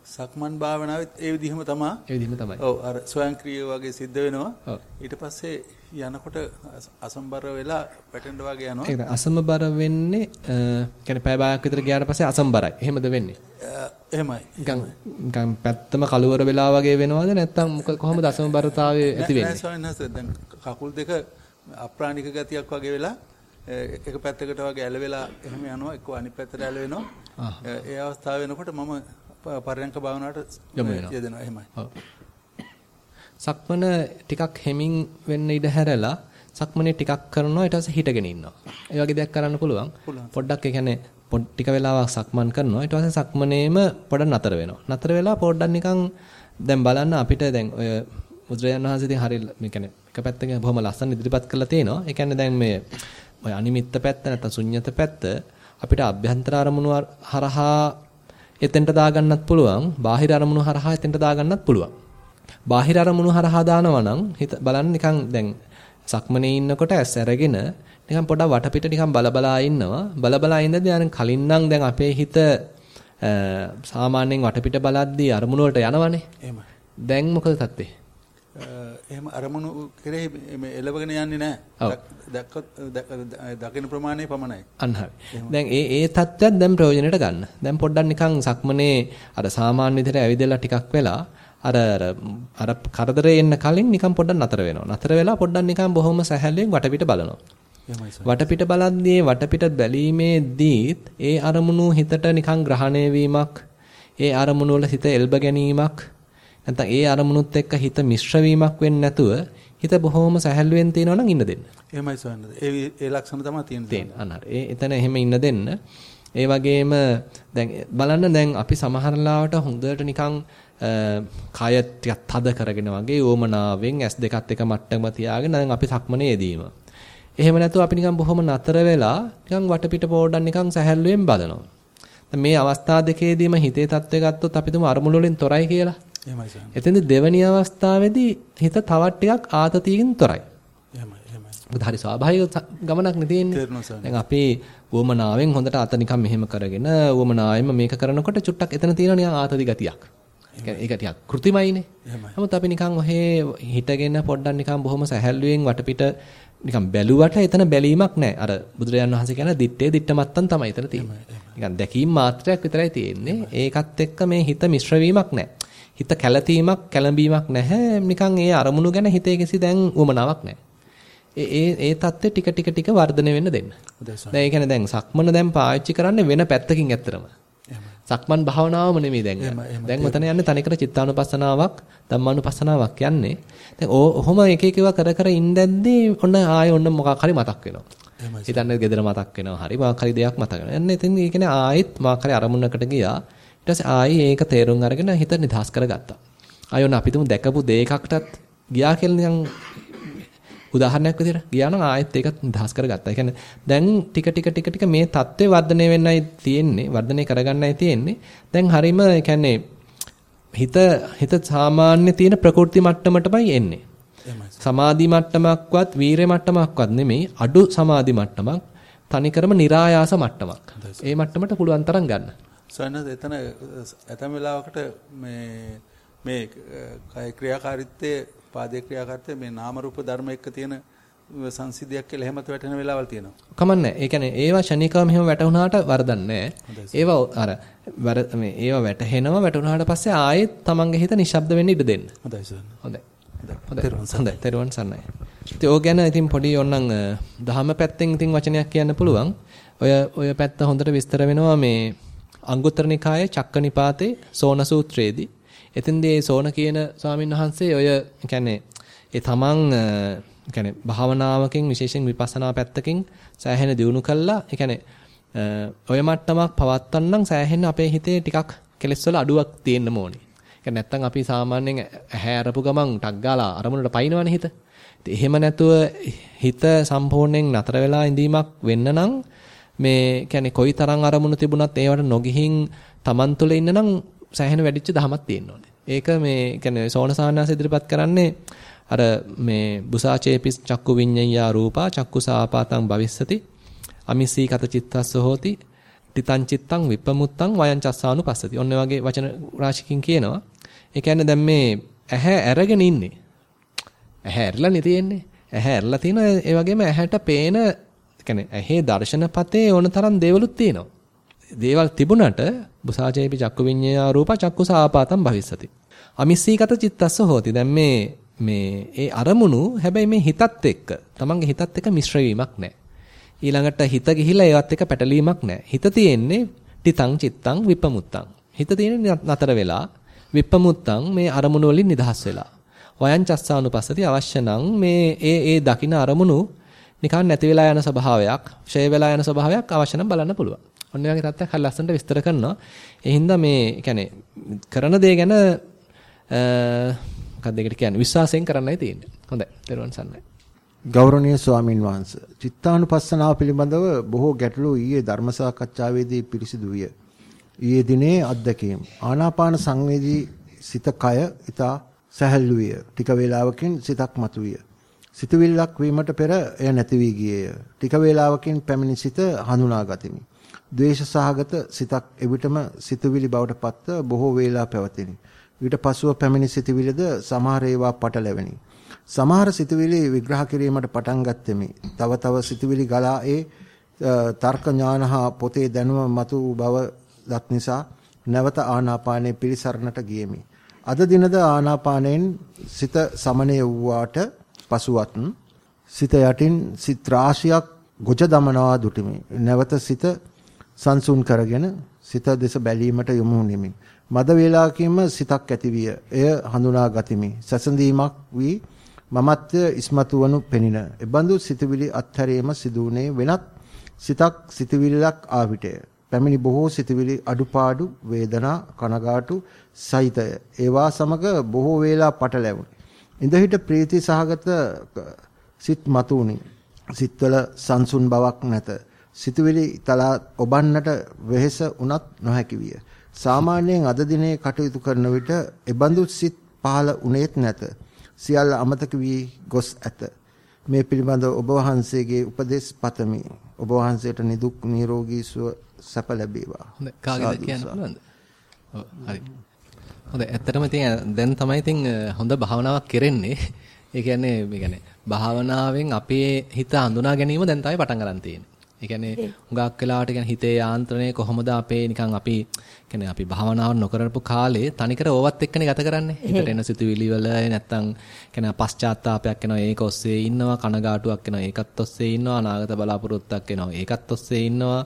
සක්මන් භාවනාවෙත් ඒ විදිහම තමයි. ඒ විදිහම තමයි. ඔව් අර ස්වයංක්‍රීය වගේ සිද්ධ වෙනවා. ඊට පස්සේ යනකොට අසම්බර වෙලා පැටෙන්න වගේ යනවා. ඒක අසම්බර වෙන්නේ කියන්නේ පැය භාගයක් විතර ගියාට පස්සේ අසම්බරයි. එහෙමද වෙන්නේ? එහෙමයි. නිකන් නිකන් පැත්තම කලවර වෙලා වගේ වෙනවද නැත්නම් කොහොමද අසම්බරතාවය ඇති වෙන්නේ? ස්වාමීන් වහන්සේ දැන් කකුල් දෙක අප්‍රාණික ගතියක් වගේ වෙලා එක පැත්තකට වගේ ඇල වෙලා එහෙම යනවා එක්ක අනිත් පැත්තට ඇල වෙනවා. ඒ අවස්ථාව වෙනකොට මම පරයන්ක භාවනාවට යෙදෙනවා එහෙමයි. සක්මන ටිකක් හෙමින් වෙන්න ඉඩ හැරලා සක්මනේ ටිකක් කරනවා ඊට පස්සේ හිටගෙන ඉන්නවා. ඒ වගේ දෙයක් කරන්න පුළුවන්. පොඩ්ඩක් ඒ කියන්නේ ටික වෙලාවක් සක්මන් කරනවා ඊට පස්සේ සක්මනේම පොඩ්ඩක් නතර වෙනවා. නතර වෙලා පොඩ්ඩක් නිකන් දැන් බලන්න අපිට දැන් ඔය මුද්‍රයන් වහන්සේ ඉතින් හරිය මේ කියන්නේ එක පැත්තකින් බොහොම ලස්සන ඉදිරිපත් කරලා තියෙනවා. ඒ කියන්නේ දැන් මේ ඔය අනිමිත්ත පැත්ත නැත්නම් ශුන්්‍යත පැත්ත අපිට අභ්‍යන්තර අරමුණු හරහා එතෙන්ට දාගන්නත් පුළුවන්. බාහිර අරමුණු හරහා එතෙන්ට දාගන්නත් පුළුවන්. බාහිර අරමුණු හරහා දානවා නම් හිත බලන්න නිකන් දැන් සක්මනේ ඉන්නකොට ඇස් අරගෙන නිකන් පොඩක් වටපිට නිකන් බලබලා ඉන්නවා. බලබලා ඉඳදී අර කලින් නම් දැන් අපේ හිත සාමාන්‍යයෙන් වටපිට බලද්දී අරමුණු වලට යනවනේ. එහෙමයි. දැන් මොකද තත්ත්වේ? එහෙම අරමුණු කෙරෙහි මේ එළවගෙන යන්නේ නැහැ. දැක්කොත් දකින ප්‍රමාණය පමණයි. අන්න හරි. දැන් ඒ ඒ தත්ත්වයක් දැන් ප්‍රයෝජනෙට ගන්න. දැන් පොඩ්ඩක් නිකන් සක්මනේ අර සාමාන්‍ය විදිහට ඇවිදලා ටිකක් වෙලා අර අර කරදරේ එන්න කලින් නිකන් පොඩ්ඩක් නතර වෙනවා. නතර වෙලා පොඩ්ඩක් නිකන් බොහොම සැහැල්ලුවෙන් වටපිට බලනවා. වටපිට බලද්දී වටපිට බැලීමේදීත් ඒ අරමුණු හිතට නිකන් ග්‍රහණය වීමක් ඒ අරමුණු වල හිත එල්බ ගැනීමක් නැත්නම් ඒ අරමුණුත් එක්ක හිත මිශ්‍ර වීමක් වෙන්නේ නැතුව හිත බොහොම සැහැල්ලුවෙන් තියනවා නම් ඉන්න දෙන්න. එහෙමයි සවන්නද. ඒ ඒ ලක්ෂණ තමයි තියෙන්නේ. තියෙන. අනහර. ඒ එතන එහෙම ඉන්න දෙන්න. ඒ වගේම දැන් බලන්න දැන් අපි සමහර ලාවට හොඳට නිකන් කය ටිකක් තද කරගෙන වගේ ඕමනාවෙන් S2ත් එක මට්ටම තියාගෙන දැන් අපි සක්මනේ යෙදීම. එහෙම නැතුව අපි නිකන් බොහොම නතර වෙලා නිකන් වටපිට පොඩ්ඩක් නිකන් සැහැල්ලුවෙන් බලනවා. මේ අවස්ථා දෙකේදීම හිතේ තත්ත්වය ගත්තොත් අපි තුමු අරමුණු වලින් තොරයි කියලා. එහෙමයි සර්. එතෙන්ද දෙවැනි අවස්ථාවේදී හිත තවත් ටිකක් ආතතියකින් තොරයි. එහෙමයි එහෙමයි. මොකද හරි ස්වාභාවික ගමනක් නේ තියෙන්නේ. දැන් අපි වොමනාවෙන් හොඳට අත නිකන් මෙහෙම කරගෙන වොමනාවෙම මේක කරනකොට චුට්ටක් එතන තියෙන නිකන් ආතති ගතියක්. ඒක ටිකක් කෘතිමයිනේ. නමුත් අපි නිකන් ඔහේ හිටගෙන පොඩ්ඩක් නිකන් බොහොම සැහැල්ලුවෙන් වටපිට නිකන් බැලුවට එතන බැලීමක් නැහැ. අර බුදුරජාන් වහන්සේ කියන දිත්තේ දිට්ටමත්තන් තමයි එතන තියෙන්නේ. නිකන් දැකීම් මාත්‍රයක් විතරයි තියෙන්නේ. ඒකත් එක්ක මේ හිත මිශ්‍ර වීමක් නැහැ. හිත කැළතීමක් කැළඹීමක් නැහැ. නිකන් ඒ අරමුණු ගැන හිතේ කිසි දැන් උමනාවක් නැහැ. ඒ ඒ ඒ தත්ත්වය ටික ටික ටික වර්ධනය වෙන්න දෙන්න. දැන් ඒ කියන්නේ දැන් සක්මන දැන් පාවිච්චි කරන්නේ වෙන පැත්තකින් ඇත්තරම. සක්මන් භාවනාවම නෙමෙයි දැන්. දැන් මෙතන යන්නේ තනිකර චිත්තානුපස්සනාවක්, ධම්මානුපස්සනාවක් යන්නේ. දැන් ඔහොම එක එක ඒවා කර කර ඉඳද්දී ඔන්න ආයෙ ඔන්න මොකක් හරි මතක් වෙනවා. හිතන්නේ gedara මතක් වෙනවා. හරි මොකක් හරි දෙයක් මතක වෙනවා. එන්න ඉතින් ඒ කියන්නේ ආයෙත් මොකක් හරි අරමුණකට ගියා. ඊට පස්සේ ආයෙ ඒක තේරුම් අරගෙන හිත නිදහස් කරගත්තා. ආයෙ ඔන්න අපි තුමු දැකපු දෙයකටත් ගියා කියලා නිකන් උදාහරණයක් විදිහට ගියා නම් ආයෙත් ඒකත් නිදහස් කරගත්තා. ඒ කියන්නේ දැන් ටික ටික ටික ටික මේ தත්ත්වේ වර්ධනය වෙන්නයි තියෙන්නේ. වර්ධනය කරගන්නයි තියෙන්නේ. දැන් හරීම ඒ කියන්නේ හිත හිත සාමාන්‍ය තියෙන ප්‍රකෘති මට්ටමටමයි එන්නේ. සමාධි මට්ටමක්වත් වීරය මට්ටමක්වත් නෙමෙයි අඩු සමාධි මට්ටමක් තනිකරම નિરાයාස මට්ටමක්. ඒ මට්ටමට පුළුවන් තරම් ගන්න. සයන්ස් එතන ඇතම් වෙලාවකට මේ මේ කය ක්‍රියාකාරීත්වයේ පාදේ ක්‍රියාකාරීත්වයේ මේ නාම රූප ධර්ම එක්ක තියෙන සංසිද්ධියක් කියලා එහෙමත් වැටෙන වෙලාවල් තියෙනවා. කමන්නේ. ඒ කියන්නේ ඒවා ෂණිකව මෙහෙම වැටුණාට වරදන්නේ ඒවා අර මේ ඒවා වැටහෙනවා වැටුණාට පස්සේ ආයෙත් තමන්ගේ හිත නිශ්ශබ්ද වෙන්න ඉඩ දෙන්න. හොඳයි සර්. හොඳයි. හොඳයි. හොඳයි. තෙරුවන් සරණයි. ඉතින් ඕක ගැන ඉතින් පොඩි ඕනනම් දහම පැත්තෙන් ඉතින් වචනයක් කියන්න පුළුවන්. ඔය ඔය පැත්ත හොඳට විස්තර වෙනවා මේ අංගුත්තර නිකායේ චක්කනිපාතේ සෝන සූත්‍රයේදී එතෙන්දී සෝන කියන ස්වාමීන් වහන්සේ ඔය කියන්නේ ඒ තමන් කියන්නේ භාවනාවකින් විශේෂයෙන් විපස්සනා පැත්තකින් සෑහෙන දියුණු කළා. ඒ කියන්නේ ඔය මට්ටමක් පවත්වන්නම් සෑහෙන අපේ හිතේ ටිකක් කෙලෙස් වල අඩුවක් තියෙන්න ඕනේ. ඒ නැත්තම් අපි සාමාන්‍යයෙන් ඇහැ අරපු ගමන් ටක් ගාලා අරමුණට පයින්නවනේ හිත. එහෙම නැතුව හිත සම්පූර්ණයෙන් නතර වෙලා ඉඳීමක් වෙන්න නම් මේ කියන්නේ කොයි තරම් අරමුණු තිබුණත් ඒවට නොගිහින් Taman තුල ඉන්න නම් සෑහෙන වැඩිච්ච දහමක් තියෙන්න ඕනේ. ඒක මේ කියන්නේ සෝනසානාස ඉදිරිපත් කරන්නේ අර මේ බුසාචේපිස් චක්කු විඤ්ඤයා රූපා චක්කුසාපාතං භවිස්සති අමිසී කත චිත්තස්ස හෝති තිතං චිත්තං විපමුත්තං වයං චස්සානුපස්සති. ඔන්න වගේ වචන රාශියකින් කියනවා. ඒ කියන්නේ දැන් මේ ඇහැ අරගෙන ඉන්නේ. ඇහැ ඇරලානේ තියෙන්නේ. ඇහැ ඇරලා තිනවා ඒ වගේම ඇහැට පේන කියන්නේ ඇහි දර්ශනපතේ ඕන තරම් දේවලුත් තියෙනවා. දේවල් තිබුණට බුසාචේපි චක්කු විඤ්ඤා රූප චක්කුස ආපාතම් භවිස්සති. අමිස්සීගත චිත්තස්ස හෝති. දැන් මේ මේ ඒ අරමුණු හැබැයි මේ හිතත් එක්ක තමන්ගේ හිතත් එක්ක මිශ්‍ර වීමක් නැහැ. ඊළඟට හිත ගිහිලා ඒවත් එක්ක පැටලීමක් නැහැ. හිත තියෙන්නේ තිතං චිත්තං විපමුත්තං. හිත තියෙන්නේ නතර වෙලා විපමුත්තං මේ අරමුණු වලින් නිදහස් වෙලා. වයං චස්සානුපස්සති අවශ්‍ය නම් මේ ඒ ඒ දකින අරමුණු නිකන් නැති වෙලා යන ස්වභාවයක්, ෂය වෙලා යන ස්වභාවයක් අවශ්‍ය නම් බලන්න පුළුවන්. ඔන්න ඔය වගේ තත්ත්වයක් හරි ලස්සනට විස්තර කරනවා. ඒ හින්දා මේ කියන්නේ කරන දේ ගැන මොකක්ද ඒකට කියන්නේ විශ්වාසයෙන් කරන්නයි තියෙන්නේ. හොඳයි. ඊළඟ සන්නයි. ගෞරවනීය ස්වාමින් වහන්සේ චිත්තානුපස්සනාව පිළිබඳව බොහෝ ගැටලු ඊයේ ධර්ම සාකච්ඡාවේදී පිරිසිදු විය. ඊයේ දිනේ අත්දැකීම් ආනාපාන සංවේදී සිත කය ඊට සැහැල්ලු විය. ටික වේලාවකින් සිතක් මතුවිය. සිතුවිල්ලක් වීමට පෙර එය නැති වී ගියේය. ටික වේලාවකින් පැමිණි සිත හඳුනා ගතිමි. ද්වේෂ සහගත සිතක් එවිටම සිතුවිලි බවට පත්ව බොහෝ වේලා පැවතිනි. ඊට පසුව පැමිණි සිතුවිලිද සමහර ඒවා පටලැවෙනි. සමහර සිතුවිලි විග්‍රහ කිරීමට පටන් ගත්තෙමි. තව තව සිතුවිලි ගලා ඒ තර්ක ඥාන හා පොතේ දැනුම මතු බව දත් නිසා නැවත ආනාපානයේ පිළිසරණට ගියෙමි. අද දිනද ආනාපානයෙන් සිත සමනය වූාට පසුවත් සිත යටින් සිත් රාශියක් ගොජ දමනවා දුටිමි. නැවත සිත සංසුන් කරගෙන සිත දෙස බැලීමට යොමු වෙමි. මද වේලාවකින්ම සිතක් ඇතිවිය. එය හඳුනා ගතිමි. සසඳීමක් වී මමත්වය ඉස්මතු වනු පෙනින. එබඳු සිතවිලි අත්හැරීම සිදුුනේ වෙනත් සිතක් සිතවිල්ලක් ආවිටය. පැමිණි බොහෝ සිතවිලි අඩුපාඩු වේදනා කනගාටු සහිතය. ඒවා සමග බොහෝ වේලා පටලැවුණි. ඉඳහිට ප්‍රීති සහගත සිත් මතුණි. සිත්වල සංසුන් බවක් නැත. සිතවිලි තලා ඔබන්නට වෙහෙස උනත් නොහැකි විය. සාමාන්‍යයෙන් අද දිනේ කටයුතු කරන විට එබඳු සිත් පහළ උනේත් නැත. සියල්ල අමතක වී ගොස් ඇත. මේ පිළිබඳව ඔබ වහන්සේගේ උපදෙස් පතමි. ඔබ වහන්සේට නිදුක් නිරෝගී සුව සැප ලැබේවා. හොඳ කාගෙද කියන්න පුළුවන්ද? ඔව් හරි. හොඳ ඇත්තටම ඉතින් දැන් තමයි ඉතින් හොඳ භාවනාවක් කරන්නේ. ඒ කියන්නේ මේ කියන්නේ භාවනාවෙන් අපේ හිත හඳුනා ගැනීම දැන් තමයි පටන් ගන්න තියෙන්නේ. ඒ කියන්නේ හුඟක් වෙලාවට කියන්නේ හිතේ යාන්ත්‍රණය කොහොමද අපේ නිකන් අපි කියන්නේ අපි භාවනාව නොකරපු කාලේ තනිකර ඕවත් එක්කනේ ගත කරන්නේ. හිතට එන සිතුවිලි වල නැත්තම් කියන්නේ පශ්චාත්තාවයක් එනවා ඒක ඔස්සේ ඉන්නවා කනගාටුවක් එනවා ඒකත් ඔස්සේ ඉන්නවා අනාගත බලාපොරොත්තුවක් එනවා ඒකත් ඔස්සේ ඉන්නවා.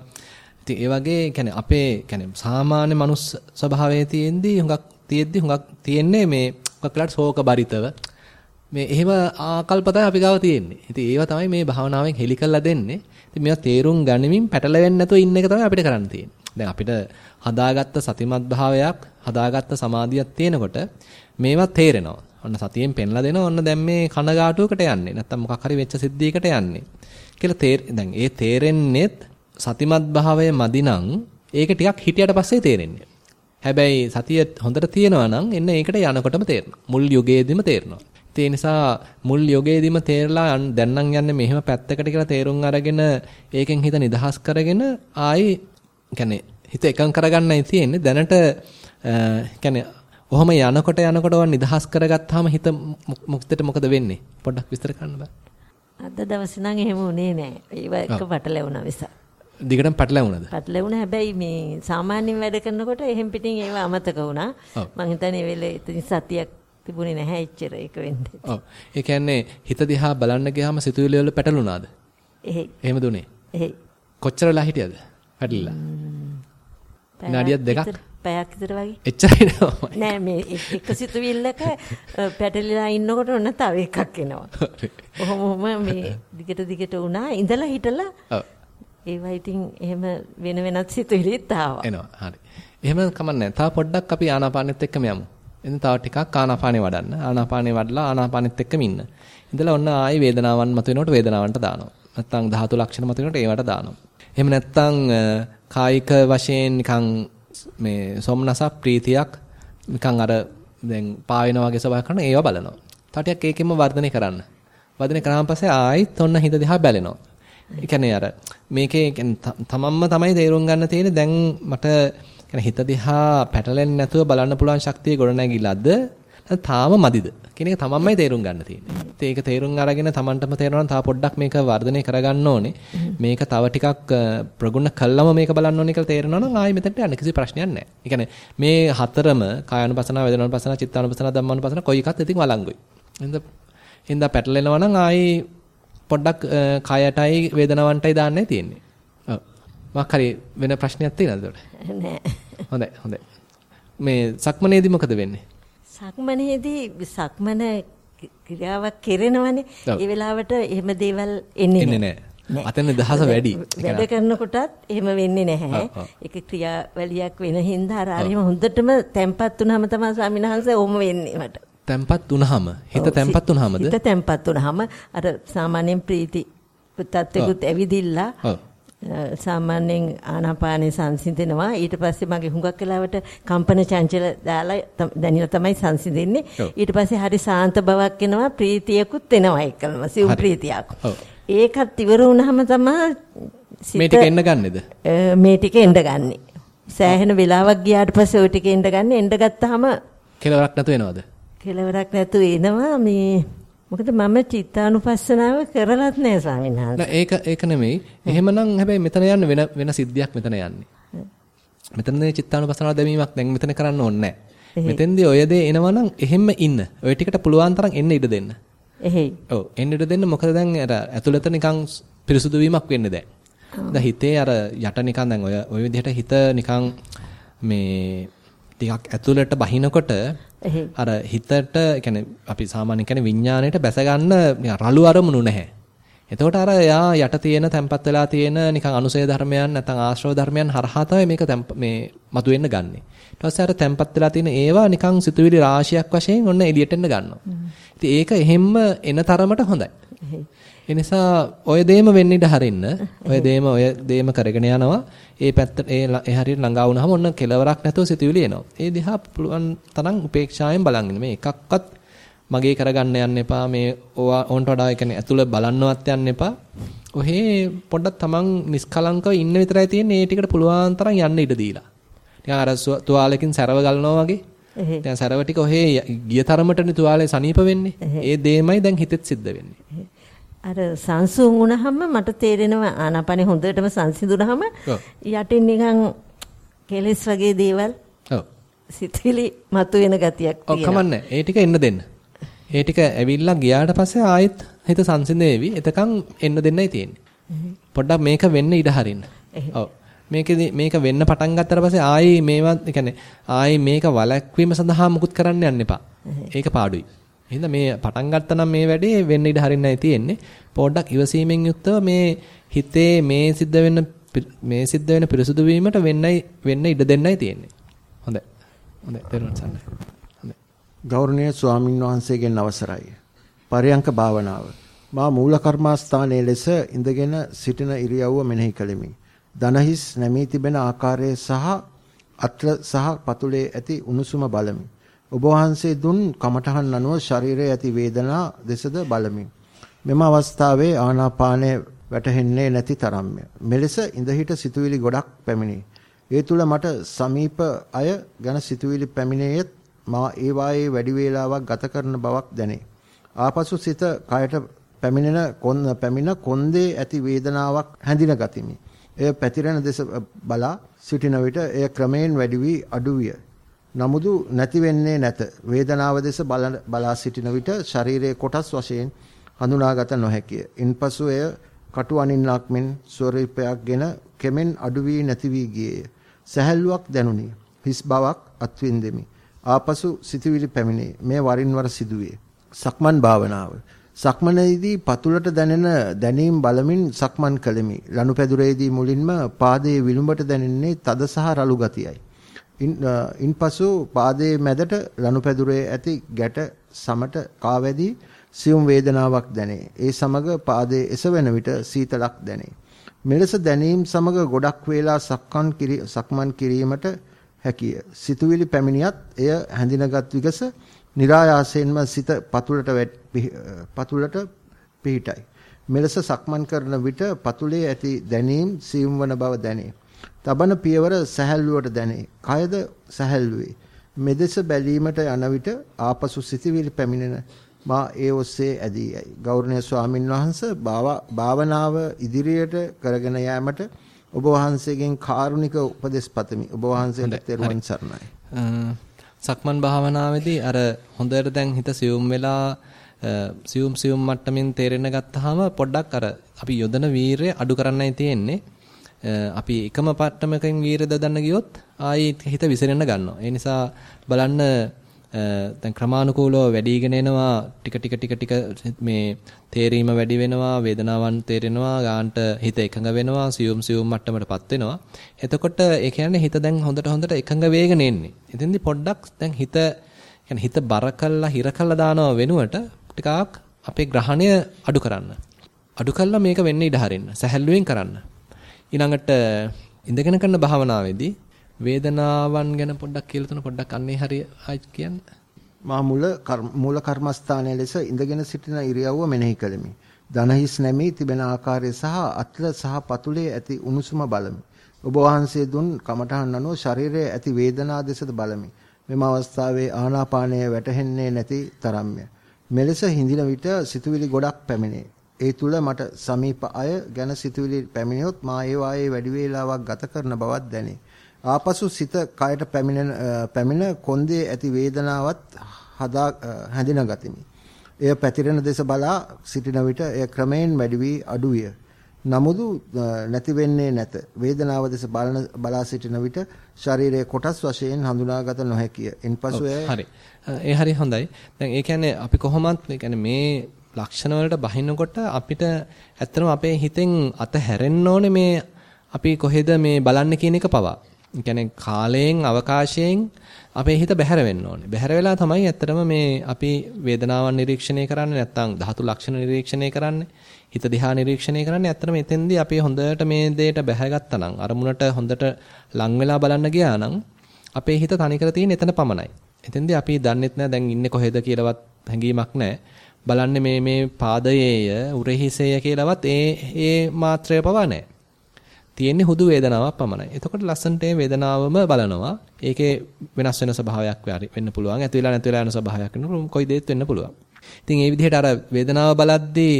ඉතින් ඒ වගේ කියන්නේ අපේ කියන්නේ සාමාන්‍ය මනුස්ස ස්වභාවයේ තියෙද්දි හුඟක් තියෙද්දි හුඟක් තියෙන්නේ මේ හුඟක් වෙලාවට ශෝක බරිතව මේ එහෙම ආකල්ප තමයි අපි ගාව තියෙන්නේ. ඉතින් ඒවා තමයි මේ භාවනාවෙන් හෙලි කරලා දෙන්නේ. ඉතින් මේවා තේරුම් ගනිමින් පැටලෙන්නේ නැතුව ඉන්න එක තමයි අපිට කරන්න තියෙන්නේ. දැන් අපිට හදාගත්ත සතිමත් භාවයක්, හදාගත්ත සමාධියක් තියෙනකොට මේවා තේරෙනවා. ඔන්න සතියෙන් පෙන්ලා දෙනවා. ඔන්න දැන් මේ කනගාටුවකට යන්නේ. නැත්තම් මොකක් හරි වෙච්ච සිද්ධියකට යන්නේ. කියලා තේර දැන් ඒ තේරෙන්නේත් සතිමත් භාවය මදිනම් ඒක ටිකක් හිටියට පස්සේ තේරෙන්නේ. හැබැයි සතිය හොඳට තියෙනවා නම් එන්න ඒකට යනකොටම තේරෙනවා. මුල් යුගයේදීම තේරෙනවා. ඒ නිසා මුල් යෝගයේදීම තේරලා දැන් නම් යන්නේ මෙහෙම පැත්තකට කියලා තේරුම් අරගෙන ඒකෙන් හිත නිදහස් කරගෙන ආයි කියන්නේ හිත එකඟ කරගන්නයි තියෙන්නේ. දැනට කියන්නේ ඔහොම යනකොට යනකොට වන් නිදහස් කරගත්තාම හිත මුක්තට මොකද වෙන්නේ? පොඩ්ඩක් විස්තර කරන්න බෑ. අද දවසේ නම් එහෙම උනේ නෑ. ඒව එක පටලැවුණා විසා දිගටම පැටලැවුණාද? පැටලැවුණා. හැබැයි මේ සාමාන්‍යයෙන් වැඩ කරනකොට එහෙම් පිටින් ඒව අමතක වුණා. මං හිතන්නේ වෙලේ සතියක් තිබුණේ නැහැ එච්චර ඒක වෙන්නේ. ඔව්. ඒ කියන්නේ හිත දිහා බලන්න ගියාම සිතුවිලි වල පැටලුණාද? එහෙයි. එහෙම දුනේ. එහෙයි. කොච්චර වෙලා හිටියද? පැටලිලා. විනාඩියක් දෙකක්. පැයක් විතර වගේ. එච්චරයි නෑ. නෑ මේ එක සිතුවිල්ලක පැටලිලා ඉන්නකොට ඔන්න තව එකක් එනවා. ඔහොම මේ දිගට දිගට වුණා ඉඳලා හිටලා. ඔව්. ඒවා ඉතින් එහෙම වෙන වෙනත් සිතුවිලිත් ආවා. එනවා. හරි. එහෙම කමන්නේ. තා පොඩ්ඩක් අපි ආනාපානෙත් එක්කම යමු. එතන තව ටිකක් ආනාපානේ වඩන්න. ආනාපානේ වඩලා ආනාපානෙත් එක්කම ඉන්න. ඉඳලා ඔන්න ආයි වේදනාවන් මතුවෙනකොට වේදනාවන්ට දානවා. නැත්තම් ධාතු ලක්ෂණ මතුවෙනකොට ඒවට දානවා. එහෙම නැත්තම් කායික වශයෙන් නිකන් මේ සොම්නසක් ප්‍රීතියක් නිකන් අර දැන් පාවෙන වගේ ස්වභාවයක් කරන ඒවා බලනවා. තව ටිකක් ඒකෙම වර්ධනය කරන්න. වර්ධනය කරාන් පස්සේ ආයිත් ඔන්න හිත දිහා බැලෙනවා. ඒ කියන්නේ අර මේකේ තමන්ම තමයි තේරුම් ගන්න තියෙන්නේ දැන් මට කියන්නේ හිත දිහා පැටලෙන්නේ නැතුව බලන්න පුළුවන් ශක්තිය ගොඩනැගිලාද තාම මදිද කියන එක තමන්මයි තේරුම් ගන්න තියෙන්නේ. ඒක තේරුම් අරගෙන තමන්ටම තේරෙනවා නම් තා පොඩ්ඩක් මේක වර්ධනය කරගන්න ඕනේ. මේක තව ටිකක් ප්‍රගුණ කළාම මේක බලන්න ඕනේ කියලා තේරෙනවා නම් ආයෙ මෙතනට යන්න කිසි ප්‍රශ්නයක් නැහැ. ඒ කියන්නේ මේ හතරම කායानुපසන, වේදනානුපසන, චිත්තානුපසන, ධම්මානුපසන කොයි එකත් ඉතින් වළංගුයි. එහෙනම් හින්දා පැටලෙනවා නම් ආයෙ පොඩ්ඩක් කයටයි වේදනාවන්ටයි දාන්නයි තියෙන්නේ. මොකක් හරි වෙන ප්‍රශ්නයක් තියෙනවද ඒකට? නෑ. හොඳයි හොඳයි. මේ සක්මනේදී මොකද වෙන්නේ? සක්මනේදී සක්මන ක්‍රියාවක් කෙරෙනවනේ. ඒ වෙලාවට එහෙම දේවල් එන්නේ නෑ. එන්නේ නෑ. අතන දහස වැඩි. වැඩ කරනකොටත් එහෙම වෙන්නේ නැහැ. ඒක ක්‍රියාවලියක් වෙන හින්දා අර හරිම හොඳටම තැම්පත් වුනහම තමයි ස්වාමීන් වහන්සේ ඕම වෙන්නේ මට. තැම්පත් වුනහම හිත තැම්පත් වුනහමද? හිත තැම්පත් වුනහම අර සාමාන්‍යයෙන් ප්‍රීති තත්ත්වෙකුත් ඇවිදිලා සාමාන්‍යයෙන් ආනාපානේ සංසිඳෙනවා. ඊට පස්සේ මගේ හුඟක් වෙලාවට කම්පන චංචල දාලා දැනිලා තමයි සංසිඳෙන්නේ. ඊට පස්සේ හරි සාන්ත බවක් එනවා ප්‍රීතියකුත් එනවා එකලම සිව් ප්‍රීතියක්. ඒකත් ඉවර වුණාම තමයි මේ ටික එන්න ගන්නෙද? මේ ටික එන්න ගන්නෙ. සෑහෙන වෙලාවක් ගියාට පස්සේ ওই ටික එන්න ගන්න. එන්න ගත්තාම කෙලවරක් නැතු වෙනවද? කෙලවරක් නැතු එනවා මේ මොකද මම චිත්තානුපස්සනාව කරලත් නෑ ස්වාමීන් වහන්සේ. ඒක ඒක නෙමෙයි. එහෙමනම් හැබැයි මෙතන යන්න වෙන වෙන සිද්ධියක් මෙතන යන්නේ. මෙතනදී චිත්තානුපස්සනාව දැමීමක් දැන් මෙතන කරන්න ඕනේ නෑ. මෙතෙන්දී ඔය දේ එනවනම් එහෙම්ම ඉන්න. ඔය ටිකට පුළුවන් තරම් එන්න ඉඩ දෙන්න. එහෙයි. ඔව් එන්න ඉඩ දෙන්න මොකද දැන් අර ඇතුළත නිකන් පිරිසුදු වීමක් වෙන්නේ දැන්. දැන් හිතේ අර යට නිකන් දැන් ඔය ඔය විදිහට හිත නිකන් මේ ටිකක් ඇතුළට බහිනකොට අර හිතට يعني අපි සාමාන්‍යයෙන් කියන්නේ විඥාණයට බැස ගන්න රළු අරමුණු නැහැ. එතකොට අර යා යට තියෙන තැම්පත් වෙලා තියෙන නිකන් අනුසය ධර්මයන් නැත්නම් ආශ්‍රව ධර්මයන් හරහා තමයි මේක මේ මතුවෙන්න ගන්නෙ. ඊට පස්සේ අර තැම්පත් වෙලා තියෙන ඒවා නිකන් සිතුවිලි රාශියක් වශයෙන් ඔන්න එළියට එන්න ගන්නවා. ඉතින් ඒක එහෙම්ම එන තරමට හොඳයි. ඒ නිසා ඔය දේම වෙන්න ඉඩ හරින්න. ඔය දේම ඔය දේම කරගෙන යනවා. ඒ පැත්තට ඒ ඒ හරියට ළඟා වුණාම ඔන්න කෙලවරක් නැතුව සිතුවිලි එනවා. ඒ දිහා පුළුවන් තරම් උපේක්ෂාවෙන් බලන් ඉන්න. මේ එකක්වත් මගේ කරගන්න යන්න එපා. මේ ඕන්ට වඩා කියන්නේ ඇතුළ බලන්නවත් යන්න එපා. ඔහේ පොඩ්ඩක් තමන් නිස්කලංකව ඉන්න විතරයි තියෙන්නේ. ඒ ටිකට පුළුවන් තරම් යන්න ඉඩ දීලා. නිකන් අර තුවාලකින් සැරව ගලනවා වගේ. දැන් සැරව ටික ඔහේ ගිය තරමටනේ තුවාලේ සනීප වෙන්නේ. ඒ දෙයමයි දැන් හිතෙත් සිද්ධ වෙන්නේ. අර සංසුන් වුණාම මට තේරෙනවා ආනාපානෙ හොඳටම සංසිඳුනහම යටින් නිකන් කෙලස් වගේ දේවල් ඔව් සිතිලි මතුවෙන ගතියක් තියෙනවා. ඔව් කමන්නේ. ඒ ටික එන්න දෙන්න. ඒ ටික ඇවිල්ලා ගියාට පස්සේ ආයෙත් හිත සංසිඳේවි. එතකන් එන්න දෙන්නයි තියෙන්නේ. පොඩ්ඩක් මේක වෙන්න ඉඩ හරින්න. ඔව්. මේකෙදි මේක වෙන්න පටන් ගත්තට පස්සේ ආයේ මේවත් ඒ කියන්නේ ආයේ මේක වලක්වීම සඳහා මුකුත් කරන්න යන්න එපා. ඒක පාඩුයි. එහෙනම් මේ පටන් ගත්තා නම් මේ වැඩේ වෙන්න ඉඩ හරින්නයි තියෙන්නේ. පොඩ්ඩක් ඉවසීමෙන් යුක්තව මේ හිතේ මේ සිද්ධ වෙන මේ සිද්ධ වෙන පිරිසුදු වීමට වෙන්නයි වෙන්න ඉඩ දෙන්නයි තියෙන්නේ. හොඳයි. හොඳයි. දරුවන් සන්නයි. හොඳයි. ගෞරවනීය ස්වාමින් වහන්සේගෙන් අවසරයි. පරයන්ක භාවනාව. මා මූල කර්මාස්ථානයේ ලෙස ඉඳගෙන සිටින ඉරියව්ව මෙනෙහි කළෙමි. දනහිස් නැමී තිබෙන ආකාරය සහ අත්ල සහ පතුලේ ඇති උණුසුම බලමි. ඔබ වහන්සේ දුන් කමඨහන් අනුව ශරීරයේ ඇති වේදනා දෙසද බලමි. මෙම අවස්ථාවේ ආනාපානය වැටහෙන්නේ නැති තරම්ය. මෙලෙස ඉඳහිට සිතුවිලි ගොඩක් පැමිණි. ඒ තුල මට සමීප අය ගැන සිතුවිලි පැමිණෙයත් මා ඒ වායේ වැඩි වේලාවක් ගත කරන බවක් දැනේ. ආපසු සිත කයට පැමිණෙන කොන් පැමිණ කොන්දේ ඇති වේදනාවක් හැඳින ගතිමි. එය පැතිරෙන දෙස බලා සිටින විට එය ක්‍රමයෙන් වැඩි වී අඩු විය. නමුදු නැති වෙන්නේ නැත. වේදනාව දෙස බලා සිටින විට ශරීරයේ කොටස් වශයෙන් හඳුනාගත නොහැකිය. ඉන්පසු එය කටු අනින්නක් මෙන් ස්වරූපයක්ගෙන කෙමෙන් අඩු වී නැති වී ගියේය. සැහැල්ලුවක් දැනුනි. හිස් බවක් අත්විඳෙමි. ආපසු සිතවිලි පැමිණේ. මේ වරින් වර සිදුවේ. සක්මන් භාවනාව. සක්මනේදී පතුලට දැනෙන දැනීම් බලමින් සක්මන් කළෙමි. ලනුපැදුරේදී මුලින්ම පාදයේ විලුඹට දැනෙන්නේ තද සහ රළු ගතියයි. ඉන්පසු පාදයේ මැදට ලනුපැදුරේ ඇති ගැට සමට කාවැදී සියුම් වේදනාවක් දැනේ. ඒ සමග පාදයේ එසවෙන විට සීතලක් දැනේ. මෙලෙස දැනීම් සමග ගොඩක් වේලා සක්මන් සක්මන් කිරීමට හැකිය. සිතුවිලි පැමිණියත් එය හැඳිනගත් විගස નિરાයාසයෙන්ම සිත පතුලට පතුලට පිහිටයි. මෙලෙස සක්මන් කරන විට පතුලේ ඇති දැනීම් සියුම් වන බව දැනේ. තබන පියවර සැහැල්ලුවට දැනේ. කයද සැහැල්ලුවේ. මෙදෙස බැලීමට යන විට ආපසු සිටිවිලි පැමිණෙන මා ඒ ඔස්සේ ඇදී යයි. ගෞරවනීය ස්වාමින් වහන්සේ භාවනාව ඉදිරියට කරගෙන යාමට ඔබ වහන්සේගෙන් කාරුණික උපදෙස් පතමි. ඔබ වහන්සේට තෙරුවන් සරණයි. සක්මන් භාවනාවේදී අර හොඳට දැන් හිත සියුම් වෙලා සියුම් සියුම් මට්ටමින් තේරෙන්න ගත්තාම පොඩ්ඩක් අර අපි යොදන වීරය අඩු කරන්නයි තියෙන්නේ. අපි එකම පට්ටමකින් වීර දදන්න ගියොත් ආයේ හිත විසිරෙන්න ගන්නවා. ඒ නිසා බලන්න දැන් ක්‍රමානුකූලව වැඩිගෙන එනවා ටික ටික ටික ටික මේ තේරීම වැඩි වෙනවා වේදනාවන් තේරෙනවා ගාන්ට හිත එකඟ වෙනවා සියුම් සියුම් මට්ටමටපත් වෙනවා. එතකොට ඒ කියන්නේ හිත දැන් හොඳට හොඳට එකඟ වෙගෙන එන්නේ. එතෙන්දී පොඩ්ඩක් දැන් හිත කියන්නේ හිත බර කළා හිර කළා දානවා වෙනුවට ටිකක් අපේ ග්‍රහණය අඩු කරන්න. අඩු කළා මේක වෙන්න ඉඩ හරින්න. සැහැල්ලුවෙන් කරන්න. ඊළඟට ඉඳගෙන කරන භාවනාවේදී වේදනාවන් ගැන පොඩ්ඩක් කියලා තුන පොඩ්ඩක් අන්නේ හරිය ආයි කියන්න. මා මුල මූල කර්මස්ථානයේ ලෙස ඉඳගෙන සිටින ඉරියව්ව මෙනෙහි කළෙමි. දනහිස් නැමී තිබෙන ආකාරය සහ අත්ල සහ පතුලේ ඇති උණුසුම බලමි. ඔබ වහන්සේ දුන් කමඨහන් අනුව ශරීරයේ ඇති වේදනා දෙසද බලමි. මෙම අවස්ථාවේ ආනාපානය වැටහෙන්නේ නැති තරම්ය. මෙලෙස හිඳින විට සිතුවිලි ගොඩක් පැමිණේ. ඒ තුල මට සමීප අය ගැන සිතුවිලි පැමිණියොත් මා ඒ වායේ වැඩි වේලාවක් ගත කරන බවක් දැනේ. ආපසු සිත කයට පැමිණෙන පැමිණ කොන්දේ ඇති වේදනාවත් හදා හැඳින ගතිමි. එය පැතිරෙන දෙස බලා සිටින විට එය ක්‍රමයෙන් වැඩි වී අඩු විය. නමුදු නැති වෙන්නේ නැත. වේදනාව දෙස බලන බලා සිටින විට ශරීරයේ කොටස් වශයෙන් හඳුනාගත නොහැකිය. ඉන්පසු හරි. ඒ හරි හොඳයි. දැන් ඒ කියන්නේ අපි කොහොමත් ඒ කියන්නේ මේ ලක්ෂණ වලට බහිනකොට අපිට ඇත්තටම අපේ හිතෙන් අත හැරෙන්න ඕනේ මේ අපි කොහෙද මේ බලන්න කියන එක පවා. ඒ කියන්නේ කාලයෙන් අවකාශයෙන් අපේ හිත බැහැර වෙන්න ඕනේ. බැහැර වෙලා තමයි ඇත්තටම මේ අපි වේදනාවන් නිරීක්ෂණය කරන්නේ නැත්නම් ධාතු ලක්ෂණ නිරීක්ෂණය කරන්නේ. හිත දිහා නිරීක්ෂණය කරන්නේ ඇත්තටම එතෙන්දී අපි හොඳට මේ දෙයට බැහැගත්තා නම් අරමුණට හොඳට ලං වෙලා බලන්න ගියා නම් අපේ හිත තනිකර තියෙන එතන පමණයි. එතෙන්දී අපි දන්නෙත් නැහැ දැන් ඉන්නේ කොහෙද කියලාවත් හැඟීමක් නැහැ. බලන්නේ මේ මේ පාදයේය උරහිසේය කියලාවත් ඒ ඒ මාත්‍රය පවා නැහැ. තියෙන්නේ හුදු වේදනාවක් පමණයි. එතකොට ලස්සන්ට මේ වේදනාවම බලනවා. ඒකේ වෙනස් වෙන ස්වභාවයක් වෙන්න පුළුවන්. ඇති වෙලා නැති වෙලා යන ස්වභාවයක් වෙන්න පුළුවන්. කොයි දෙයක් වෙන්න පුළුවන්. ඉතින් මේ විදිහට අර වේදනාව බලද්දී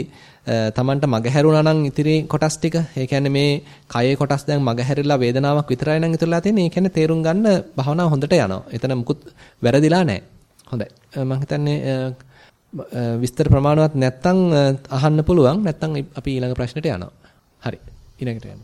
තමන්ට මගහැරුණා නම් ඉතිරි කොටස් ටික ඒ කියන්නේ මේ කයේ කොටස් දැන් මගහැරිලා වේදනාවක් විතරයි නම් ඉතුරුලා තියෙන්නේ ඒ කියන්නේ තේරුම් ගන්න භවනාව හොඳට යනවා. එතන මුකුත් වැරදිලා නැහැ. හොඳයි. මම හිතන්නේ විස්තර ප්‍රමාණවත් නැත්තම් අහන්න පුළුවන්. නැත්තම් අපි ඊළඟ ප්‍රශ්නෙට යනවා. හරි. ඊළඟට යමු.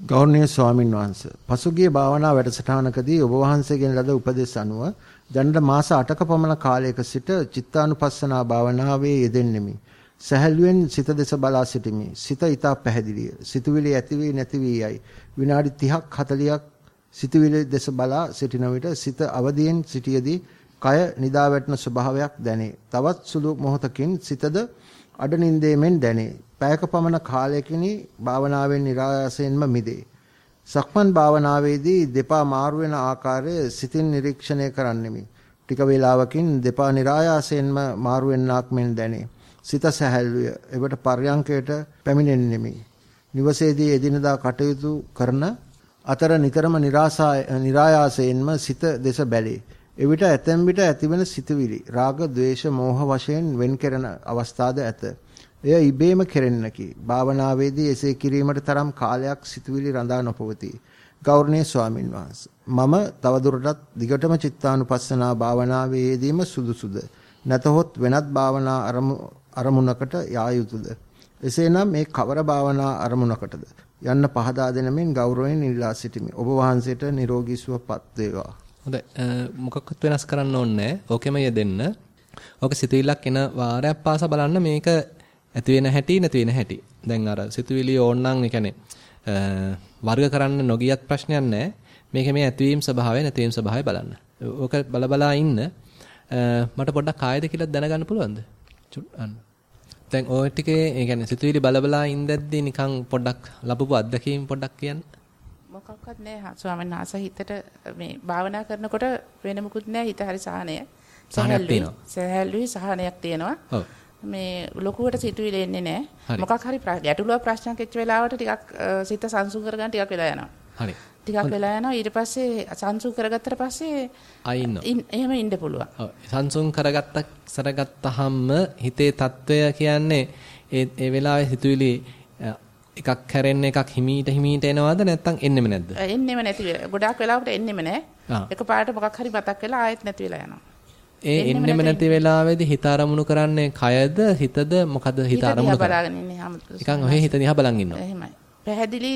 ගෞරවනීය ස්වාමින් වහන්සේ පසුගිය භාවනා වැඩසටහනකදී ඔබ වහන්සේගෙන් ලද උපදෙස් අනුව දැනට මාස 8ක පමණ කාලයක සිට චිත්තානුපස්සනා භාවනාවේ යෙදෙන්නෙමි. සැහැල්ලුවෙන් සිත දෙස බලා සිටිමි. සිත ඊටා පැහැදිලිය. සිතුවිලි ඇති වී නැති වී යයි. විනාඩි 30ක් 40ක් සිතුවිලි දෙස බලා සිටින විට සිත අවදියෙන් සිටියේදී කය නිදා වැටෙන ස්වභාවයක් දැනේ. තවත් සුළු මොහොතකින් සිතද අඩ නින්දේමෙන් දැනේ. පැයක පමණ කාලයකින් භාවනාවෙන් નિરાයසයෙන්ම මිදේ. සක්මන් භාවනාවේදී දෙපා මාරු වෙන ආකාරය සිතින් නිරීක්ෂණය කරන්නෙමි. ටික වේලාවකින් දෙපා નિરાයාසයෙන්ම මාරු වෙන්නක් මෙන් දැනේ. සිත සැහැල්ලුය. එවිට පර්යංකයට පැමිණෙන්නෙමි. නිවසේදී එදිනදා කටයුතු කරන අතර නිතරම નિરાයාසයෙන්ම සිත දෙස බැලේ. එවිට ඇතැම් විට ඇතිවන සිතුවිලි රාග, ద్వේෂ, මෝහ වශයෙන් වෙන් කෙරෙන අවස්ථාද ඇත. එය ඉබේම කෙරෙන්නකි. භාවනාවේදී එසේ කිරීමට තරම් කාලයක් සිතුවිලි රඳා නොපවතී. ගෞරවනීය ස්වාමින් වහන්සේ මම තවදුරටත් දිගටම චිත්තානුපස්සනා භාවනාවේදීම සුදුසුද නැතහොත් වෙනත් භාවනා අරමුණකට යා යුතුයද එසේනම් මේ කවර භාවනා අරමුණකටද යන්න පහදා දෙනමින් ගෞරවයෙන් ඉල්ලා සිටිමි ඔබ වහන්සේට නිරෝගී සුවපත් වේවා හොඳයි මොකක්වත් වෙනස් කරන්න ඕනේ ඕකෙම යෙදෙන්න ඕක සිතුවිල්ලක් එන වාරයක් පාසා බලන්න මේක ඇති වෙන හැටි නැති වෙන හැටි. දැන් අර සිතුවිලි ඕනනම් ඒ කියන්නේ වර්ග කරන්න නොගියත් ප්‍රශ්නයක් නැහැ. මේක මේ ඇතිවීම ස්වභාවය නැතිවීම ස්වභාවය බලන්න. ඕක බල බලා ඉන්න මට පොඩ්ඩක් කායද කියලා දැනගන්න පුළුවන්ද? අන්න. දැන් ඔය ටිකේ ඒ කියන්නේ සිතුවිලි බල බලා ඉඳද්දී නිකන් පොඩ්ඩක් ලැබපු අත්දැකීම් පොඩ්ඩක් කියන්න. මොකක්වත් නෑ ස්වාමීන් වහන්සේ හිතට මේ භාවනා කරනකොට වෙන මොකුත් නෑ හිත හරි සාහනය. සහල්ලුයි. සහල්ලුයි සහනයක් තියෙනවා. මේ ලොකුවට සිතුවිලි එන්නේ නෑ. මොකක් හරි ගැටලුවක් ප්‍රශ්නයක් එච්ච වෙලාවට ටිකක් සිත සංසුන් කරගන්න ටිකක් වෙලා යනවා. හරි. ටිකක් වෙලා යනවා ඊට පස්සේ සංසුන් කරගත්තට පස්සේ ආයි ඉන්නවා. එහෙම ඉන්න පුළුවන්. ඔව්. සංසුන් කරගත්ත සරගත්තාම හිතේ తত্ত্বය කියන්නේ ඒ ඒ වෙලාවේ සිතුවිලි එකක් හැරෙන්න එකක් හිමීට හිමීට එනවද නැත්නම් එන්නෙම නැද්ද? එන්නෙම නැති ගොඩාක් වෙලාවකට එන්නෙම නැහැ. එකපාරට මොකක් හරි මතක් වෙලා ආයෙත් නැති වෙලා යනවා. ඒ එන්නෙම නැති වෙලාවේදී හිත අරමුණු කරන්නේ කයද හිතද මොකද හිත අරමුණු කරන්නේ? නිකන් ඔහේ හිත දිහා බලන් ඉන්නවා. එහෙමයි. පැහැදිලි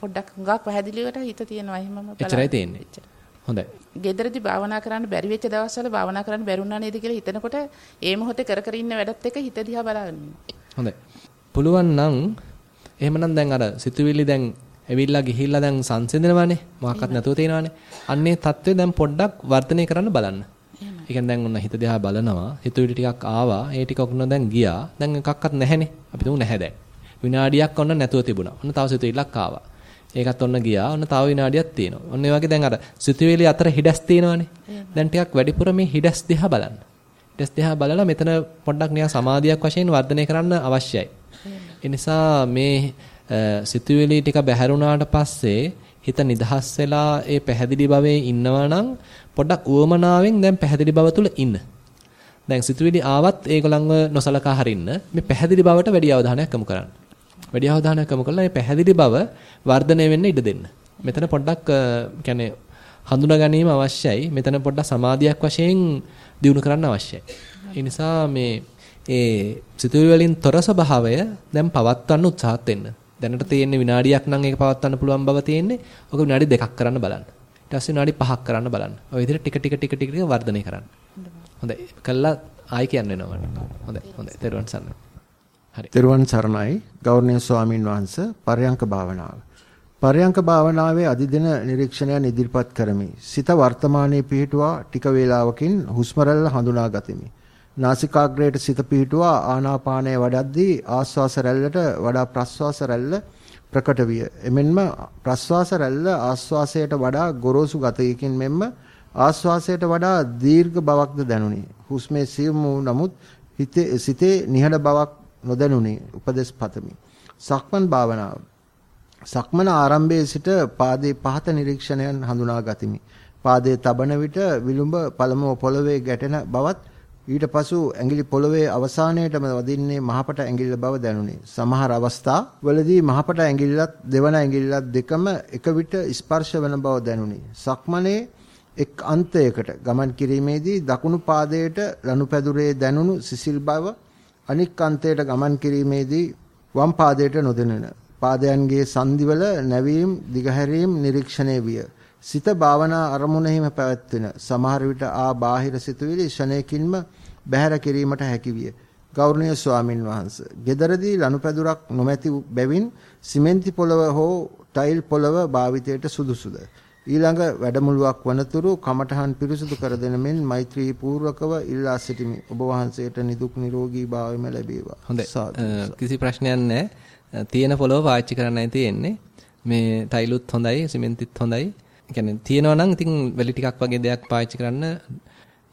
පොඩ්ඩක් හුඟක් පැහැදිලිවට හිත තියෙනවා එහෙමම බලන්න. එච්චරයි තියෙන්නේ. හොඳයි. ගෙදරදී භාවනා කරන්න බැරි වෙච්ච දවස්වල භාවනා කරන්න බැරුණා නේද කියලා හිතනකොට ඒ මොහොතේ කර කර ඉන්න වැඩත් එක්ක හිත දිහා බලාගෙන හොඳයි. පුළුවන් නම් එහෙමනම් දැන් අර සිතුවිලි දැන් ඇවිල්ලා ගිහිල්ලා දැන් සංසිඳනවානේ මොකක්වත් නැතුව තියෙනවානේ අන්නේ தත්ත්වය දැන් පොඩ්ඩක් වර්ධනය කරන්න බලන්න ඒ කියන්නේ දැන් ඔන්න හිත දිහා බලනවා. හිතුවිලි ටිකක් ආවා. ඒ ටික ඔන්න දැන් ගියා. දැන් එකක්වත් නැහැනේ. අපි තුමු නැහැ දැන්. විනාඩියක් ඔන්න නැතුව තිබුණා. ඔන්න තව සිතුවිල්ලක් ආවා. ඒකත් ඔන්න ගියා. ඔන්න තව විනාඩියක් තියෙනවා. ඔන්න ඒ වගේ දැන් අර සිතුවිලි අතර හිඩස් තියෙනවානේ. දැන් ටිකක් වැඩිපුර මේ හිඩස් දිහා බලන්න. හිඩස් දිහා බලලා මෙතන පොඩ්ඩක් නිකන් සමාධියක් වශයෙන් වර්ධනය කරන්න අවශ්‍යයි. ඒ නිසා මේ සිතුවිලි ටික බැහැරුණාට පස්සේ හිත නිදහස් වෙලා ඒ පැහැදිලි භවයේ ඉන්නවා නම් පොඩ්ඩක් උවමනාවෙන් දැන් පැහැදිලි බව තුල ඉන්න. දැන් සිතුවිලි ආවත් ඒගොල්ලන්ව නොසලකා හරින්න මේ පැහැදිලි බවට වැඩි අවධානයක් යොමු කරන්න. වැඩි අවධානයක් යොමු කළා මේ පැහැදිලි බව වර්ධනය වෙන්න ඉඩ දෙන්න. මෙතන පොඩ්ඩක් කියන්නේ හඳුනා ගැනීම අවශ්‍යයි. මෙතන පොඩ්ඩක් සමාධියක් වශයෙන් දියුණු කරන්න අවශ්‍යයි. ඒ නිසා මේ ඒ සිතුවිලි වලින් තොර ස්වභාවය දැන් පවත්වන්න උත්සාහත් වෙන්න. දැනට තියෙන්නේ විනාඩියක් නම් ඒක පවත්වන්න පුළුවන් බව තියෙන්නේ. ඔක විනාඩි දෙකක් කරන්න බලන්න. ඊට පස්සේ විනාඩි 5ක් කරන්න බලන්න. ඔය විදිහට ටික ටික ටික ටික වර්ධනය කරන්න. හොඳයි. කළා ආයි කියන්න වෙනවා හොඳයි. හොඳයි. තෙරුවන් සරණයි. හරි. තෙරුවන් සරණයි. ගෞරවනීය ස්වාමින් වහන්සේ පරයන්ක භාවනාව. පරයන්ක භාවනාවේ අදිදින නිරීක්ෂණයන් ඉදිරිපත් කරමි. සිත වර්තමානයේ පිහිටුවා ටික වේලාවකින් හුස්ම රැල්ල හඳුනා ගතිමි. නාසිකාග්‍රයට සිත පිහිටුවා ආනාපානය වඩද්දී ආස්වාස රැල්ලට වඩා ප්‍රස්වාස රැල්ල ප්‍රකට විය. එමෙන්ම ප්‍රස්වාස රැල්ල ආස්වාසයට වඩා ගොරෝසු ගතයකින් මෙන්ම ආස්වාසයට වඩා දීර්ඝ බවක්ද දැනුනි. හුස්මේ සියුම් වූ නමුත් හිතේ සිතේ නිහඬ බවක් නොදැනුනි. උපදේශ පතමි. සක්මන් භාවනාව. සක්මන ආරම්භයේ සිට පාදයේ පහත නිරීක්ෂණයන් හඳුනා ගතිමි. පාදයේ තබන විට විලුඹ පළමුව පොළවේ ගැටෙන බවත් ඊට පසු ඇඟිලි පොළවේ අවසානයේටම වදින්නේ මහපට ඇඟිල්ල බව දැනුනි. සමහර අවස්ථා වලදී මහපට ඇඟිල්ලත් දෙවන ඇඟිල්ලත් දෙකම එක විට ස්පර්ශ වන බව දැනුනි. සක්මනේ එක් අන්තයකට ගමන් කිරීමේදී දකුණු පාදයට ලනුපැදුරේ දැනුණු සිසිල් බව අනික් අන්තයට ගමන් කිරීමේදී වම් පාදයට නොදැනෙන පාදයන්ගේ සංදිවල නැවීම් දිගහැරීම් නිරීක්ෂණය විය. සිත භාවනා අරමුණෙහිම පැවැත්වෙන සමහර විට ආ බාහිර සිතුවිලි ෂණයකින්ම බැහැර කිරීමට හැකි විය. ගෞරවනීය ස්වාමින් වහන්සේ. gedaradi ලනුපැදුරක් නොමැති බැවින් සිමෙන්ති පොළව හෝ ටයිල් පොළව භාවිතයට සුදුසුද? ඊළඟ වැඩමුළුවක් වනතුරු කමඨහන් පිරිසුදු කර දෙන මෙන් මෛත්‍රී පූර්වකව ඉල්ලා සිටිමි. ඔබ වහන්සේට නිදුක් නිරෝගී භාවයම ලැබේවා. හොඳයි. කිසි ප්‍රශ්නයක් නැහැ. තියෙන පොළව පාවිච්චි කරන්නයි තියෙන්නේ. මේ ටයිලුත් හොඳයි, සිමෙන්තිත් හොඳයි. කියන්නේ තියෙනවා නම් ඉතින් වැලි ටිකක් වගේ දෙයක් පාවිච්චි කරන්න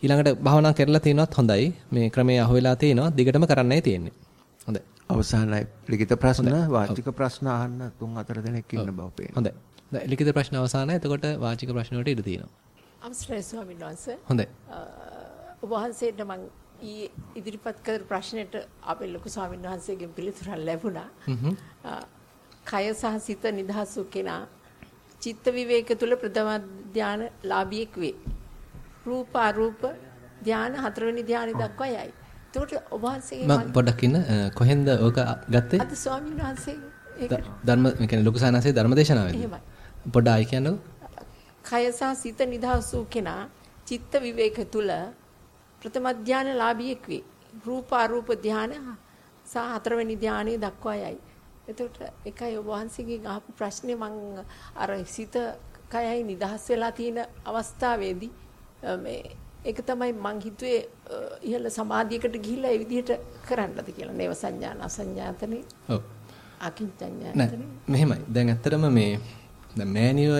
ඊළඟට භාවනා කරලා තිනවත් හොඳයි. මේ ක්‍රමයේ අහුවෙලා තිනවා. දිගටම කරන්නයි තියෙන්නේ. හොඳයි. අවසානයි ලිඛිත ප්‍රශ්න වාචික ප්‍රශ්න අහන්න තුන් හතර දෙනෙක් ඉන්න බව පේනවා. හොඳයි. දැන් ලිඛිත ප්‍රශ්න අවසానයි. එතකොට වාචික ප්‍රශ්න වලට ඉඩ තියෙනවා. අවසරයි ස්වාමීන් වහන්සේ. හොඳයි. ඔබ වහන්සේට මම ඊ ඉදිරිපත් කර ප්‍රශ්නෙට අපේ ලොකු ස්වාමීන් වහන්සේගෙන් පිළිතුරක් ලැබුණා. කය සහ සිත නිදහස් වූ කෙනා චිත්ත විවේක තුල ප්‍රථම ධාන ලාභියෙක් වේ. රූප අරූප ධාන හතරවෙනි ධානය දක්වා යයි. එතකොට ඔබ වහන්සේගේ මම පොඩ්ඩක් ඉන්න කොහෙන්ද ඕක ගත්තේ? අද ස්වාමීන් වහන්සේ ඒක ධර්ම මේ කියන්නේ ලොකු සානසේ ධර්ම දේශනාවේදී. එහෙමයි. පොඩ්ඩක් ආයි කියන්නකෝ. කය සහ සිත නිදහස් වූ කෙනා චිත්ත විවේක තුල ප්‍රථම ධාන ලාභියෙක් වේ. රූප අරූප ධාන සහ හතරවෙනි ධානය දක්වා යයි. එතකොට එකයි ඔබ වහන්සේගෙන් අහපු ප්‍රශ්නේ මම අර සිත කයයි නිදහස් වෙලා තියෙන අවස්ථාවේදී මේ ඒක තමයි මං හිතුවේ ඉහළ සමාධියකට ගිහිල්ලා ඒ විදිහට කරන්නද කියලා නේව සංඥාන අසංඥාතනේ. ඔව්. අකින්චඤ්ඤාතනේ. මෙහෙමයි. දැන් ඇත්තටම මේ දැන් මෑනියෝ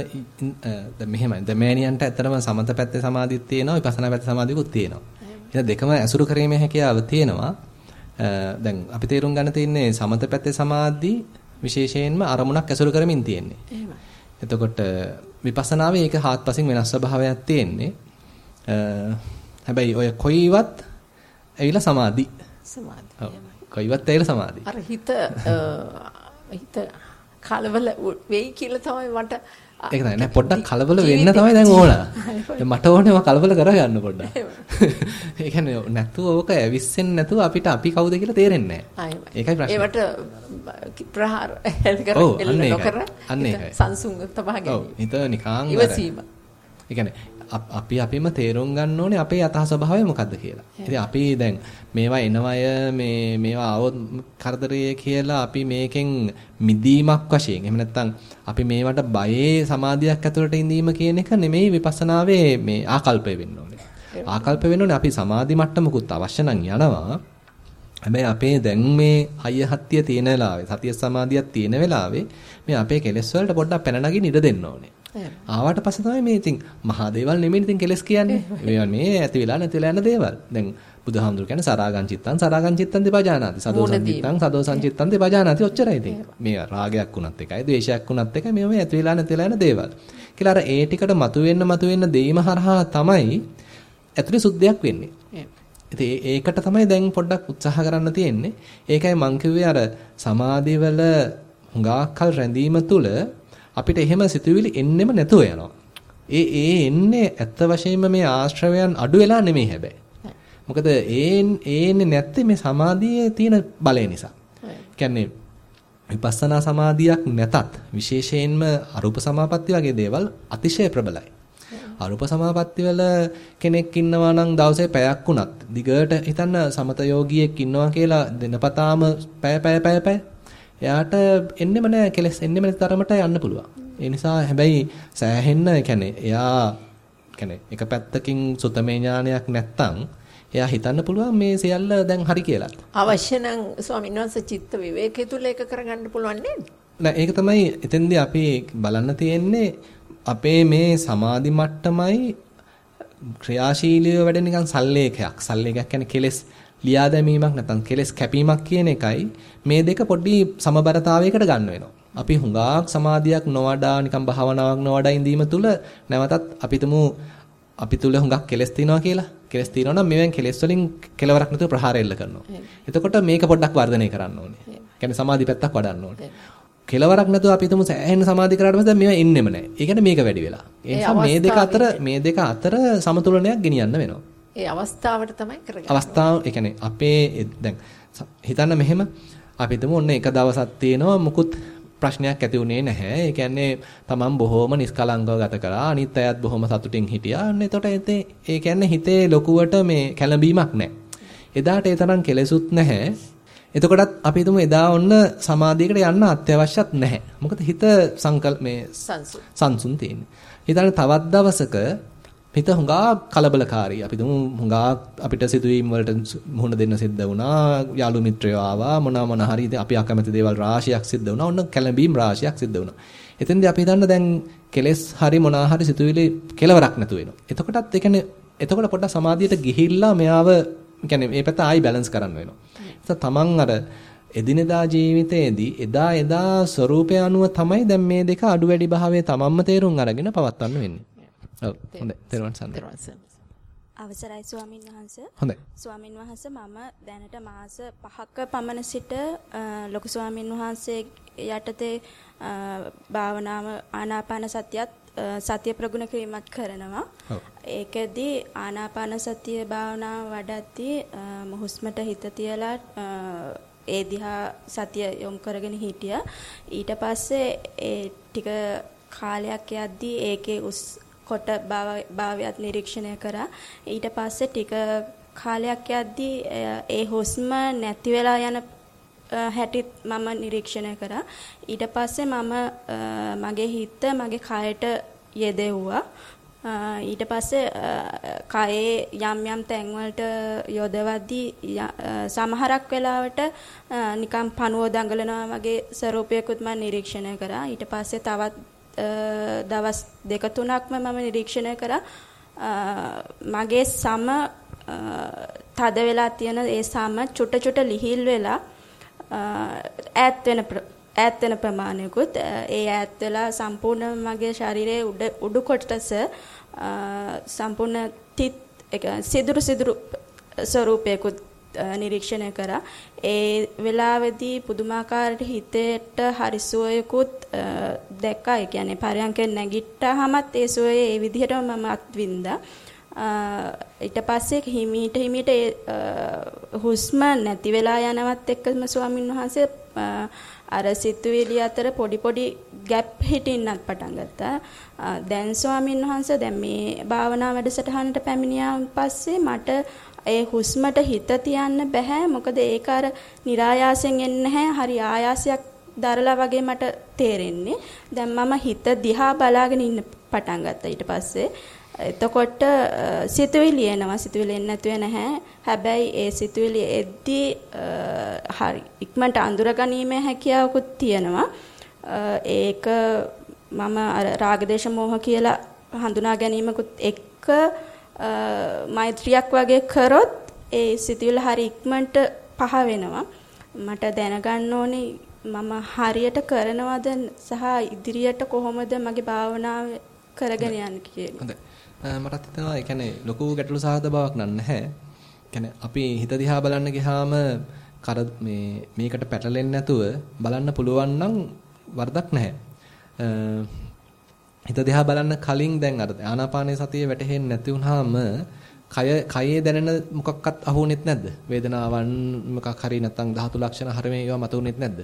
දැන් මෙහෙමයි. දැන් මෑනියන්ට ඇත්තටම සමත පැත්තේ සමාධියක් තියෙනවා විපස්සනා පැත්තේ සමාධියකුත් තියෙනවා. එහෙනම් දෙකම ඇසුරු කිරීමේ හැකියාව තියෙනවා. දැන් අපි තේරුම් ගන්න තියෙන්නේ සමත පැත්තේ සමාධි විශේෂයෙන්ම අරමුණක් ඇසුරු කරමින් තියෙන්නේ. එහෙමයි. එතකොට විපස්සනාවේ ඒක හාත්පසින් වෙනස් ස්වභාවයක් තියෙන්නේ. හැබැයි ඔය කොයිවත් ඇවිල්ලා සමාධි. සමාධි. කොයිවත් ඇවිල්ලා සමාධි. අර හිත හිත කලබල වෙයි කියලා තමයි මට ඒක තමයි නෑ පොඩ්ඩක් කලබල වෙන්න තමයි දැන් ඕන. මට ඕනේ මම කලබල කරගන්න පොඩ්ඩක්. ඒ කියන්නේ නැතුව ඕක ඇවිස්සෙන්නේ නැතුව අපිට අපි කවුද කියලා තේරෙන්නේ නෑ. ඒකයි ප්‍රශ්නේ. ඒවට ප්‍රහාර කරන්න නොකර අන්න ඒකයි. සංසුන් තබා ගැනීම. ඔව් හිත නිකං ඉවසීම. ඒ කියන්නේ අපි අපිම තේරුම් ගන්න ඕනේ අපේ යථා ස්වභාවය මොකද්ද කියලා. ඉතින් අපි දැන් මේවා එනවය මේ මේවා આવොත් කරදරයේ කියලා අපි මේකෙන් මිදීමක් වශයෙන් එහෙම නැත්නම් අපි මේවට බයේ සමාධියක් ඇතුළට ඉඳීම කියන එක නෙමෙයි විපස්සනාවේ මේ ආකල්පය වෙන්න ඕනේ. ආකල්ප වෙන්න ඕනේ අපි සමාධි මට්ටමකුත් අවශ්‍ය නම් යනවා. හැබැයි අපේ දැන් මේ අය හත්තිය තියෙන වෙලාවේ සතිය සමාධියක් තියෙන වෙලාවේ මේ අපේ කෙලෙස් වලට පොඩ්ඩක් පැන නගින්න ඉඩ දෙන්න ඕනේ. ආවට පස්සේ තමයි මේ ඉතින් මහා දේවල් නෙමෙයි ඉතින් කෙලස් කියන්නේ. මේවා මේ ඇති වෙලා නැති වෙලා යන දේවල්. දැන් බුදුහාමුදුරු කියන්නේ සරාගං චිත්තං සරාගං චිත්තං දෙපජානාති. සදෝසං චිත්තං සදෝසං චිත්තං දෙපජානාති. ඔච්චරයි ඉතින්. මේ රාගයක් වුණත් එකයි, ද්වේෂයක් වුණත් එකයි මේවා ඇති වෙලා නැති වෙලා යන දේවල්. කියලා අර ඒ ටිකට මතුවෙන්න මතුවෙන්න දෙීම හරහා තමයි ඇතුලේ සුද්ධයක් වෙන්නේ. ඉතින් ඒකට තමයි දැන් පොඩ්ඩක් උත්සාහ කරන්න තියෙන්නේ. ඒකයි මං කිව්වේ අර සමාධිවල හුඟාක්කල් රැඳීම තුළ අපිට එහෙම සිතුවිලි එන්නෙම නැතුව යනවා. ඒ ඒ එන්නේ ඇත්ත වශයෙන්ම මේ ආශ්‍රවයන් අඩු වෙලා නෙමෙයි හැබැයි. මොකද ඒ ඒන්නේ නැත්තේ මේ සමාධියේ තියෙන බලය නිසා. කියන්නේ විපස්සනා සමාධියක් නැතත් විශේෂයෙන්ම අරූප සමාපatti වගේ දේවල් අතිශය ප්‍රබලයි. අරූප සමාපatti වල කෙනෙක් ඉන්නවා නම් දවසේ පැයක් වුණත් දිගට හිතන්න සමත යෝගියෙක් ඉන්නවා කියලා දිනපතාම පැය පැය පැය පැය එයාට එන්නෙම නෑ කෙලස් එන්නෙම නැති තරමට යන්න පුළුවන්. ඒ නිසා හැබැයි සෑහෙන්න يعني එයා يعني එක පැත්තකින් සුතමේ ඥානයක් නැත්තම් එයා හිතන්න පුළුවන් මේ සියල්ල දැන් හරි කියලා. අවශ්‍ය නම් ස්වාමීන් වහන්සේ චිත්ත විවේකයේ තුල ඒක කරගන්න පුළුවන් නේද? නෑ ඒක තමයි එතෙන්දී අපි බලන්න තියෙන්නේ අපේ මේ සමාධි මට්ටමයි ක්‍රියාශීලීව වැඩ නිකන් සල්ලේකයක්. සල්ලේකයක් කියන්නේ කෙලස් ලියා දැමීමක් නැත්නම් කෙලස් කැපීමක් කියන එකයි මේ දෙක පොඩි සමබරතාවයකට ගන්න වෙනවා. අපි හුඟක් සමාධියක් නොවඩා නිකන් භාවනාවක් නොවඩා ඉඳීම තුල නැවතත් අපිටම අපි තුල හුඟක් කෙලස් තියනවා කියලා. කෙලස් තියනවා නම් මේවෙන් කෙලස් වලින් කෙලවරක් නැතුව ප්‍රහාරය එල්ල කරනවා. එතකොට මේක පොඩ්ඩක් වර්ධනය කරන්න ඕනේ. කියන්නේ සමාධි පැත්තක් වඩන්න ඕනේ. කෙලවරක් නැතුව අපි හිතමු සෑහෙන සමාධි කරාට පස්සේ මේවා එන්නෙම නැහැ. ඒ කියන්නේ මේක වැඩි වෙලා. ඒ නිසා මේ දෙක අතර මේ දෙක අතර සමතුලනයක් ගෙනියන්න වෙනවා. ඒ අවස්ථාවට තමයි කරගන්නේ. අවස්ථාව ඒ කියන්නේ අපේ දැන් හිතන්න මෙහෙම අපි හිතමු ඔන්න එක දවසක් තියෙනවා මුකුත් ප්‍රශ්නයක් ඇති වුණේ නැහැ. ඒ කියන්නේ තමන් බොහොම නිස්කලංකව ගත කරා. අනිත් අයත් බොහොම සතුටින් හිටියා. අන්න එතකොට ඒ කියන්නේ හිතේ ලොකුවට මේ කැළඹීමක් නැහැ. එදාට ඒ තරම් කෙලෙසුත් නැහැ. එතකොටත් අපි හිතමු එදා ඔන්න සමාධියකට යන්න අත්‍යවශ්‍යත් නැහැ. මොකද හිත සංකල් මේ සංසුන් තියෙන්නේ. හිතන්න තවත් දවසක හිත හුඟා කලබලකාරී. අපි දුමු හුඟා අපිට සිදුවීම් වලට මුහුණ දෙන්න සිද්ධ වුණා. යාළු මිත්‍රයෝ ආවා. මොන මොන හරි අපි අකමැති දේවල් රාශියක් සිද්ධ වුණා. ඔන්න කැළඹීම් රාශියක් සිද්ධ වුණා. එතෙන්දී අපි හිතන්න දැන් කෙලෙස් හරි මොනා හරි සිතුවිලි කෙලවරක් නැතු වෙනවා. එතකොටත් ඒ කියන්නේ එතකොට පොඩ්ඩක් සමාධියට ගිහිල්ලා මෙයාව කියන්නේ මේ පැත්ත ආයි බැලන්ස් කරන්න වෙනවා. ඒ තමන් අර එදිනෙදා ජීවිතයේදී එදා එදා ස්වરૂපය අනුව තමයි දැන් මේ දෙක අඩු වැඩි භාවයේ තමන්ම තේරුම් අරගෙන පවත්වන්න වෙන්නේ. ඔව් හොඳයි. තෙරුවන් සරණයි. අවසරයි ස්වාමින් වහන්සේ. හොඳයි. ස්වාමින් වහන්සේ මම දැනට මාස 5ක පමණ සිට ලොකු ස්වාමින් වහන්සේ යටතේ භාවනාව ආනාපාන සතියත් සතිය ප්‍රගුණ කිරීමත් කරනවා. ඒකෙදී ආනාපාන සතිය භාවනාව වඩද්දී හුස්මට හිත තියලා ඒ දිහා සතිය යොමු කරගෙන හිටියා. ඊට පස්සේ ඒ ටික කාලයක් යද්දී ඒකේ උස් කොට භාවයත් නිරීක්ෂණය කරා. ඊට පස්සේ ටික කාලයක් යද්දී ඒ හුස්ම නැති වෙලා යන හැටිත් මම නිරීක්ෂණය කරා. ඊට පස්සේ මම මගේ හිත මගේ කයට යෙදෙව්වා. ඊට පස්සේ කයේ යම් යම් තැන්වලට යොදවද්දී සමහරක් වෙලාවට නිකම් පණුව දඟලනවා වගේ ස්වරූපයකුත් මම නිරීක්ෂණය කරා. ඊට පස්සේ තවත් දවස් දෙක තුනක්ම මම නිරීක්ෂණය කරා. මගේ සම තද වෙලා තියෙන ඒ සම චුට චුට ලිහිල් වෙලා ඈත් වෙන ඈත් වෙන ප්‍රමාණයකුත් ඒ ඈත් වෙලා සම්පූර්ණ මගේ ශරීරයේ උඩ උඩු කොටස සම්පූර්ණ තිත් සිදුරු සිදුරු ස්වරූපයකුත් නිරීක්ෂණය කරා. ඒ වෙලාවේදී පුදුමාකාරට හිතේට හරි සුවයකුත් දැක්කා. ඒ කියන්නේ පරයන්කෙන් නැගිට්ටාමත් ඒ සුවය ඒ විදිහටම මම අත්විඳා. ඊට පස්සේ හිමීට හිමීට හුස්ම නැති වෙලා යනවත් එක්කම ස්වාමින් වහන්සේ අර සිතුවිලි අතර පොඩි පොඩි ගැප් හිටින්නත් පටන් ගත්තා. දැන් ස්වාමින් වහන්සේ දැන් මේ භාවනා වැඩසටහනට පැමිණියාන් පස්සේ මට ඒ හුස්මට හිත තියන්න බෑ මොකද ඒක අර નિરાයාසයෙන් එන්නේ නැහැ. හරි ආයාසයක් දරලා වගේ මට තේරෙන්නේ. දැන් මම හිත දිහා බලාගෙන ඉන්න පටන් ගත්තා ඊට පස්සේ. එතකොට සිතුවිලි එනවා. සිතුවිලි එන්නේ නැතුව නැහැ. හැබැයි ඒ සිතුවිලි එද්දී හරි ඉක්මනට අඳුරගැනීමේ හැකියාවකුත් තියෙනවා. ඒක මම අර රාගදේශ මෝහ කියලා හඳුනා ගැනීමකුත් එක්ක මෛත්‍රියක් වගේ කරොත් ඒ සිතුවිල්ල හරි ඉක්මනට පහ වෙනවා. මට දැනගන්න ඕනේ මම හරියට කරනවද සහ ඉදිරියට කොහොමද මගේ භාවනාව කරගෙන යන්නේ කියලා. හොඳයි. මටත් හිතෙනවා ඒ කියන්නේ ලොකු ගැටලු සහගත බවක් නැහැ. කියන්නේ අපි හිත දිහා බලන්න ගියාම කර මේ මේකට පැටලෙන්නේ නැතුව බලන්න පුළුවන් නම් වරදක් නැහැ. හිත දිහා බලන්න කලින් දැන් අර ආනාපානයේ සතිය වැටහෙන්නේ නැති වුනහම කය කයේ දැනෙන මොකක්වත් අහුුනෙත් නැද්ද? වේදනාවන් මොකක් හරි නැත්නම් ධාතු ලක්ෂණ හරිය මේවා මතුුනෙත් නැද්ද?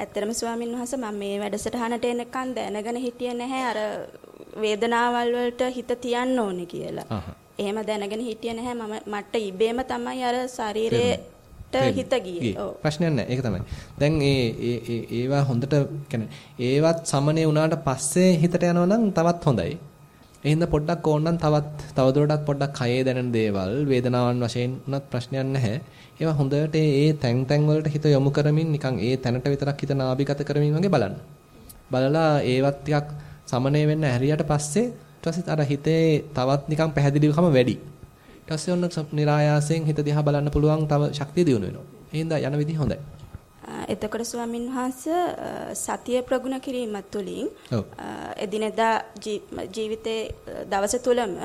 ඇත්තරම ස්වාමින් වහන්සේ මම මේ වැඩසටහනට එනකන් දැනගෙන හිටියේ නැහැ අර වේදනාවල් වලට හිත තියන්න ඕනේ කියලා. එහෙම දැනගෙන හිටියේ නැහැ මම මට ඉබේම තමයි අර ශරීරයට හිත ගියේ. ඔව්. ප්‍රශ්නයක් නැහැ. ඒක තමයි. දැන් ඒ ඒ ඒවා හොඳට කියන්නේ ඒවත් සමනේ වුණාට පස්සේ හිතට යනවා තවත් හොඳයි. එහෙනම් පොඩ්ඩක් ඕනනම් තවත් තවදුරටත් පොඩ්ඩක් කයේ දැනෙන දේවල් වේදනාවන් වශයෙන් උනත් ප්‍රශ්නයක් නැහැ. ඒවා හොඳට ඒ තැන් තැන් වලට හිත යොමු කරමින් නිකන් ඒ තැනට විතරක් හිත නාභිගත කරමින් වගේ බලන්න. බලලා ඒවත් ටිකක් සමනය වෙන්න ඇරියට පස්සේ ඊට පස්සේ අර හිතේ තවත් නිකන් පැහැදිලිවකම වැඩි. ඊට පස්සේ ඔන්න નિરાයාසයෙන් හිත දිහා බලන්න පුළුවන් තව ශක්තිය දියුණු වෙනවා. එහෙනම් යන විදිහ හොඳයි. එතකොට ස්වාමින් වහන්සේ සතිය ප්‍රගුණ කිරීමත් තුළින් එදිනෙදා ජීවිතේ දවස තුලම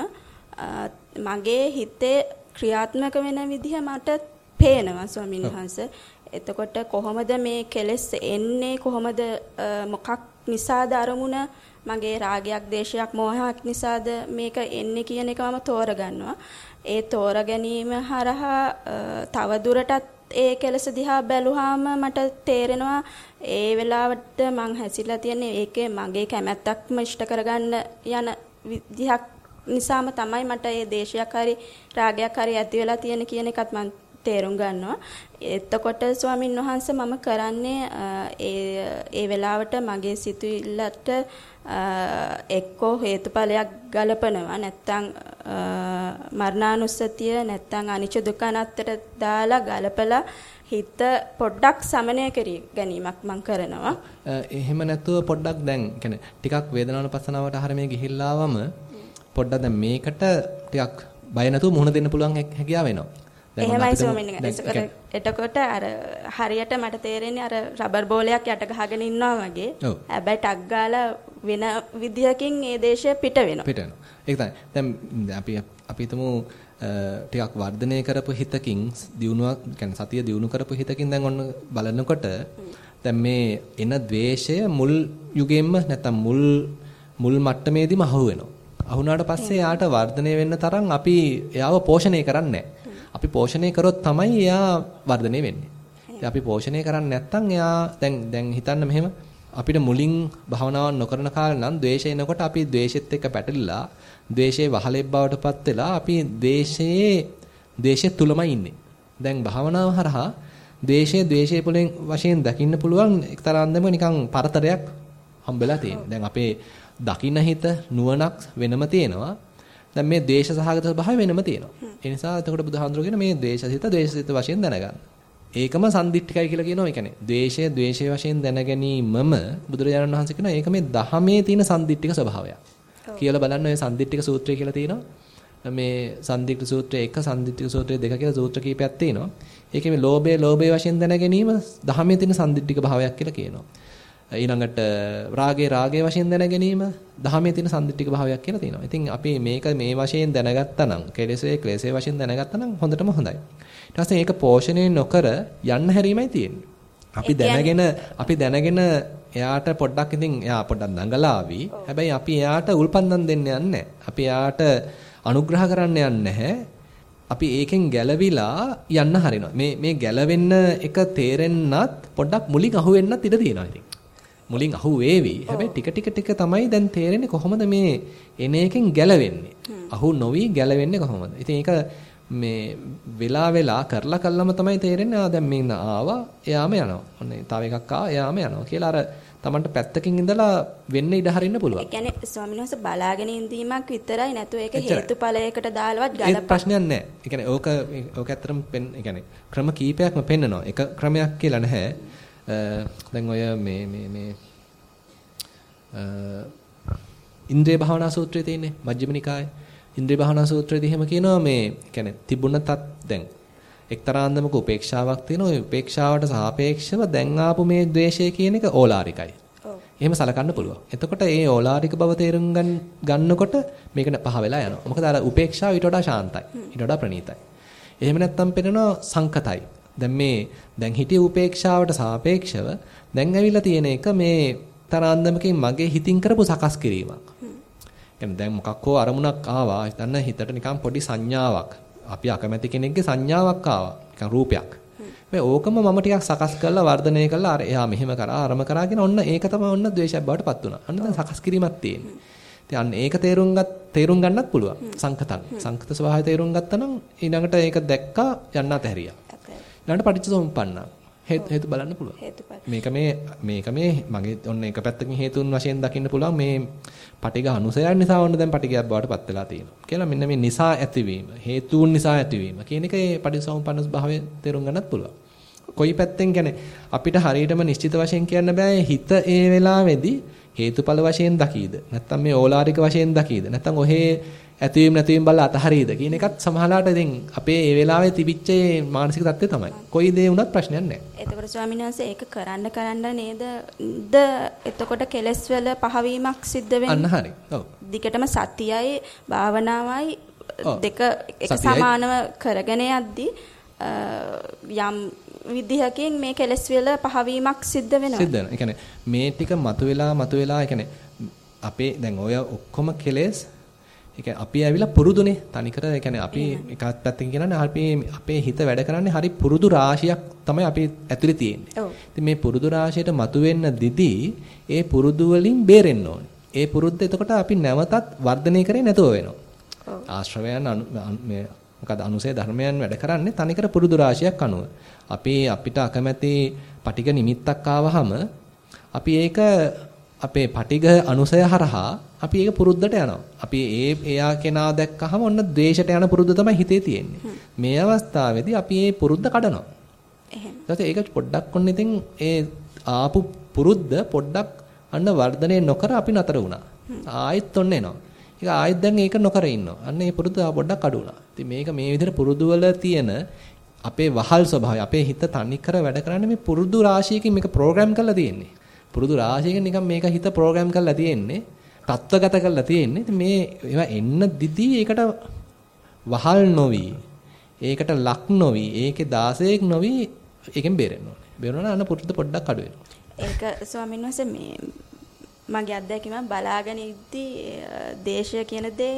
මගේ හිතේ ක්‍රියාත්මක වෙන විදිහ මට පේනවා ස්වාමින් වහන්සේ. එතකොට කොහොමද මේ කෙලෙස් එන්නේ කොහොමද මොකක් නිසාද අරමුණ මගේ රාගයක් දේශයක් මෝහයක් නිසාද මේක එන්නේ කියන එක මම තෝරගන්නවා. ඒ තෝර ගැනීම හරහා තව දුරටත් ඒ කෙලස දිහා බැලුවාම මට තේරෙනවා ඒ වෙලාවට මං හැසිරලා තියන්නේ ඒකේ මගේ කැමැත්තක්ම ඉෂ්ට කරගන්න යන විදිහක් නිසාම තමයි මට ඒ දේශයක් හරි රාගයක් හරි ඇති වෙලා තියෙන කියන එකත් මං තේරුම් ගන්නවා. එතකොට ස්වාමින් වහන්සේ මම කරන්නේ ඒ ඒ වෙලාවට මගේ සිතුවිල්ලට එක්කෝ හේතුඵලයක් ගලපනවා නැත්නම් මරණානුස්සතිය නැත්නම් අනිච්ච දුක්ඛ අනාත්තට දාලා ගලපලා හිත පොඩ්ඩක් සමනය කර ගැනීමක් මම කරනවා. එහෙම නැතුව පොඩ්ඩක් දැන් කියන්නේ ටිකක් වේදනානුපස්සනාවට හරිය ගිහිල්ලාවම පොඩ්ඩක් දැන් මේකට ටිකක් බය නැතුව මුහුණ දෙන්න පුළුවන් හැකියාව වෙනවා. එහෙමයි ස්වාමීන් එතකොට අර හරියට මට තේරෙන්නේ අර රබර් බෝලයක් යට ගහගෙන ඉන්නවා වගේ. හැබැයි ටක් ගාලා වෙන විදියකින් ඒ දේශය පිට වෙනවා. පිට වෙනවා. ඒක තමයි. දැන් අපි අපි හිතමු ටිකක් වර්ධනය කරපු හිතකින් දියුණුවක් කියන්නේ සතිය දියුණු කරපු හිතකින් දැන් ඔන්න බලනකොට දැන් මේ එන द्वේෂය මුල් යුගෙම්ම නැත්තම් මුල් මුල් මට්ටමේදීම අහු වෙනවා. අහුණාට පස්සේ යාට වර්ධනය වෙන්න තරම් අපි එයාව පෝෂණය කරන්නේ අපි පෝෂණය කරොත් තමයි එයා වර්ධනය වෙන්නේ. අපි පෝෂණය කරන්නේ නැත්නම් එයා දැන් දැන් හිතන්න මෙහෙම අපිට මුලින් භවනාවක් නොකරන කාලේ නම් ද්වේෂය එනකොට අපි ද්වේෂෙත් එක්ක පැටලිලා ද්වේෂයේ වහලෙක් බවට පත් වෙලා අපි ද්වේෂයේ ද්වේෂය තුලමයි ඉන්නේ. දැන් භවනාව හරහා ද්වේෂයේ ද්වේෂයේ පුලෙන් වශයෙන් දකින්න පුළුවන් එක්තරා අන්දමක නිකන් පරතරයක් හම්බෙලා තියෙනවා. දැන් අපේ දකින්න හිත නුවණක් වෙනම තියෙනවා. දැන් මේ ද්වේෂ සහගත ස්වභාවය වෙනම තියෙනවා. ඒ නිසා එතකොට බුදුහාඳුරගෙන මේ ද්වේෂසිත ද්වේෂසිත වශයෙන් දැනගන්න. ඒකම සම්දිට්ඨිකයි කියලා කියනවා. ඒ කියන්නේ ද්වේෂය ද්වේෂය වශයෙන් දැනගැනීමම බුදුරජාණන් වහන්සේ කියනවා ඒක මේ දහමේ තියෙන සම්දිට්ඨික ස්වභාවයක්. කියලා බලන්න ඔය සම්දිට්ඨික සූත්‍රය කියලා තියෙනවා. මේ සම්දිට්ඨික සූත්‍රය 1 සම්දිට්ඨික සූත්‍රය 2 කියලා සූත්‍ර කීපයක් තියෙනවා. ඒකේ මේ ලෝභය ලෝභය වශයෙන් දැනගැනීම දහමේ තියෙන සම්දිට්ඨික භාවයක් කියලා කියනවා. ඊළඟට රාගේ රාගේ වශයෙන් දැන ගැනීම දහමේ තියෙන සම්දිට්ඨික භාවයක් කියලා තියෙනවා. ඉතින් අපි මේක මේ වශයෙන් දැනගත්තා නම් කෙලෙසේ ක්ලේශේ වශයෙන් දැනගත්තා නම් හොඳටම හොඳයි. ඊට පස්සේ ඒක පෝෂණය නොකර යන්න හැරීමයි තියෙන්නේ. අපි දැනගෙන අපි දැනගෙන එයාට පොඩ්ඩක් ඉතින් එයා පොඩ්ඩක් දඟලාවි. හැබැයි අපි එයාට උල්පන්දම් දෙන්න යන්නේ අපි එයාට අනුග්‍රහ කරන්න යන්නේ අපි ඒකෙන් ගැලවිලා යන්න හරිනවා. මේ මේ ගැලවෙන්න එක තේරෙන්නත් පොඩ්ඩක් මුලින් අහුවෙන්නත් ඉඩ තියෙනවා ඉතින්. මුලින් අහු වේවි. හැබැයි ටික ටික ටික තමයි දැන් තේරෙන්නේ කොහොමද මේ එන එකෙන් ගැලවෙන්නේ. අහු නොවි ගැලවෙන්නේ කොහොමද? ඉතින් ඒක මේ වෙලා වෙලා කරලා කළාම තමයි තේරෙන්නේ ආ දැන් මේන ආවා එයාම යනවා. ඔන්න තව එකක් ආවා එයාම යනවා කියලා අර Tamanට පැත්තකින් ඉඳලා වෙන්න ඉඩ හරින්න පුළුවන්. ඒ කියන්නේ ස්වාමීන් වහන්සේ බලාගෙන ඉඳීමක් විතරයි නැතු ඒක හේතුඵලයකට දාලවත් ගලප. ඒක ප්‍රශ්නයක් නෑ. ඒ කියන්නේ ඕක ඕක ඇත්තටම ඒ කියන්නේ ක්‍රම කීපයක්ම පෙන්නනවා. එක ක්‍රමයක් කියලා නැහැ. දැන් ඔය මේ මේ මේ ඉන්ද්‍රිය භාවනා සූත්‍රයේ තියෙන්නේ මජ්ක්‍ධිම නිකායේ ඉන්ද්‍රිය භාවනා සූත්‍රයේදී එහෙම කියනවා මේ කියන්නේ තිබුණ තත් දැන් එක්තරා අන්දමක උපේක්ෂාවක් තියෙනවා ඒ උපේක්ෂාවට සාපේක්ෂව දැන් ආපු මේ ද්වේෂය කියන එක ඕලාරිකයි. එහෙම සලකන්න පුළුවන්. එතකොට ඒ ඕලාරික බව තේරුම් ගන්නකොට මේක පහ වෙලා යනවා. මොකද අර උපේක්ෂාව ඊට වඩා ශාන්තයි. ඊට වඩා ප්‍රණීතයි. එහෙම නැත්නම් පෙනෙනවා සංකතයි. දැන් මේ දැන් හිටිය උපේක්ෂාවට සාපේක්ෂව දැන් ඇවිල්ලා තියෙන එක මේ තරන්දමකින් මගේ හිතින් කරපු සකස් කිරීමක්. කියන්නේ දැන් මොකක් හෝ අරමුණක් ආවා. හිතන්න හිතට නිකන් පොඩි සංඥාවක්. අපි අකමැති කෙනෙක්ගේ සංඥාවක් ආවා. නිකන් රූපයක්. හැබැයි ඕකම මම ටිකක් සකස් කරලා වර්ධනය කරලා අර එයා මෙහෙම කරා අරම කරා කියන ඔන්න ඒක තමයි ඔන්න ද්වේෂයක් බවට පත් වුණා. අන්න දැන් සකස් කිරීමක් තියෙන්නේ. ඉතින් අන්න ඒක තේරුම් ගත් තේරුම් ගන්නත් පුළුවන්. සංකතං. සංකත ස්වභාවය තේරුම් ගත්තා නම් ඊළඟට ඒක දැක්කා යන්නත් ඇහැරියා. ඊළඟට පටිච්චසමුප්පන්නා. හේතු බලන්න පුළුවන්. මේක මේ මේක මේ මගේ ඔන්න එක පැත්තකින් හේතුන් වශයෙන් දකින්න පුළුවන් මේ පටිඝ අනුසයන් නිසා ඔන්න දැන් පටිඝයක් බවට පත් වෙලා තියෙනවා. කියලා මෙන්න මේ නිසා ඇතිවීම, හේතුන් නිසා ඇතිවීම කියන එක ඒ පටිසමුප්පන්න භාවය තේරුම් ගන්නත් පුළුවන්. කොයි පැත්තෙන් කියන්නේ අපිට හරියටම නිශ්චිත වශයෙන් කියන්න බෑ හිත ඒ වෙලාවේදී හේතුඵල වශයෙන් දකීද නැත්නම් මේ ඕලාරික වශයෙන් දකීද නැත්නම් ඔහේ ඇතිවීම නැතිවීම බලලා අතහරියද කියන එකත් සමහරලාට ඉතින් අපේ ඒ වෙලාවේ තිබිච්ච මානසික தත්ත්වය තමයි. කොයි දේ වුණත් ප්‍රශ්නයක් නැහැ. එතකොට ස්වාමීන් වහන්සේ ඒක කරන්න කරන්න නේද ද එතකොට කෙලස් වල පහවීමක් සිද්ධ වෙන්නේ. අන්න හරි. ඔව්. දිගටම සතියයි භාවනාවයි දෙක එක සමානව කරගෙන යද්දී යම් විදිහකින් මේ කෙලස් වල පහවීමක් සිද්ධ වෙනවා. සිද්ධ වෙනවා. ඒ කියන්නේ මේ ටික මතුවෙලා මතුවෙලා ඒ කියන්නේ අපේ දැන් ඔය ඔක්කොම කෙලස් ඒ කියන්නේ අපි ඇවිල්ලා පුරුදුනේ තනිකර ඒ කියන්නේ අපි එකත් පැත්තකින් කියනනේ අපි අපේ හිත වැඩ කරන්නේ හරි පුරුදු රාශියක් තමයි අපි ඇතුලේ තියෙන්නේ. ඉතින් මේ පුරුදු රාශියට මතුවෙන්න දිදී ඒ පුරුදු වලින් බේරෙන්න ඕනේ. ඒ පුරුද්ද එතකොට අපි නැවතත් වර්ධනය කරේ නැතුව වෙනවා. ආශ්‍රවයන් මේ මොකද අනුසය ධර්මයන් වැඩ කරන්නේ තනිකර පුරුදු රාශියක් අනුව. අපි අපිට අකමැති පටිඝ නිමිත්තක් ආවහම අපි ඒක අපේ පටිඝ අනුසය හරහා අපි ඒක පුරුද්දට යනවා. අපි ඒ එයා කෙනා දැක්කහම ඔන්න ද්වේෂයට යන පුරුද්ද තමයි හිතේ තියෙන්නේ. මේ අවස්ථාවේදී අපි මේ පුරුද්ද කඩනවා. එහෙම. ඒක පොඩ්ඩක් ඔන්න ඉතින් ඒ ආපු පුරුද්ද පොඩ්ඩක් අන්න වර්ධනය නොකර අපි නතර වුණා. ආයෙත් ඔන්න එනවා. ඒක ආයෙත් දැන් ඒක නොකර ඉන්නවා. අන්න ඒ පුරුද්ද පොඩ්ඩක් අඩු වුණා. ඉතින් මේක මේ විදිහට පුරුදු වල තියෙන අපේ වහල් ස්වභාවය අපේ හිත තනිකර වැඩ කරන්නේ මේ පුරුදු රාශියකින් මේක ප්‍රෝග්‍රෑම් කරලා තියෙන්නේ. පුරුදු රාශියකින් නිකන් මේක හිත ප්‍රෝග්‍රෑම් කරලා තියෙන්නේ. තත්ත්වගත කරලා තියෙන්නේ. මේ ඒවා එන්න දිදී ඒකට වහල් නොවි. ඒකට ලක් නොවි. ඒකේ 16ක් නොවි ඒකෙන් බේරෙන්න ඕනේ. බේරුණා අන්න පුරුද්ද පොඩ්ඩක් අඩු වෙනවා. ඒක ස්වාමීන් වහන්සේ මේ මගේ අත්දැකීම බලාගෙන ඉද්දි දේශය කියන දේ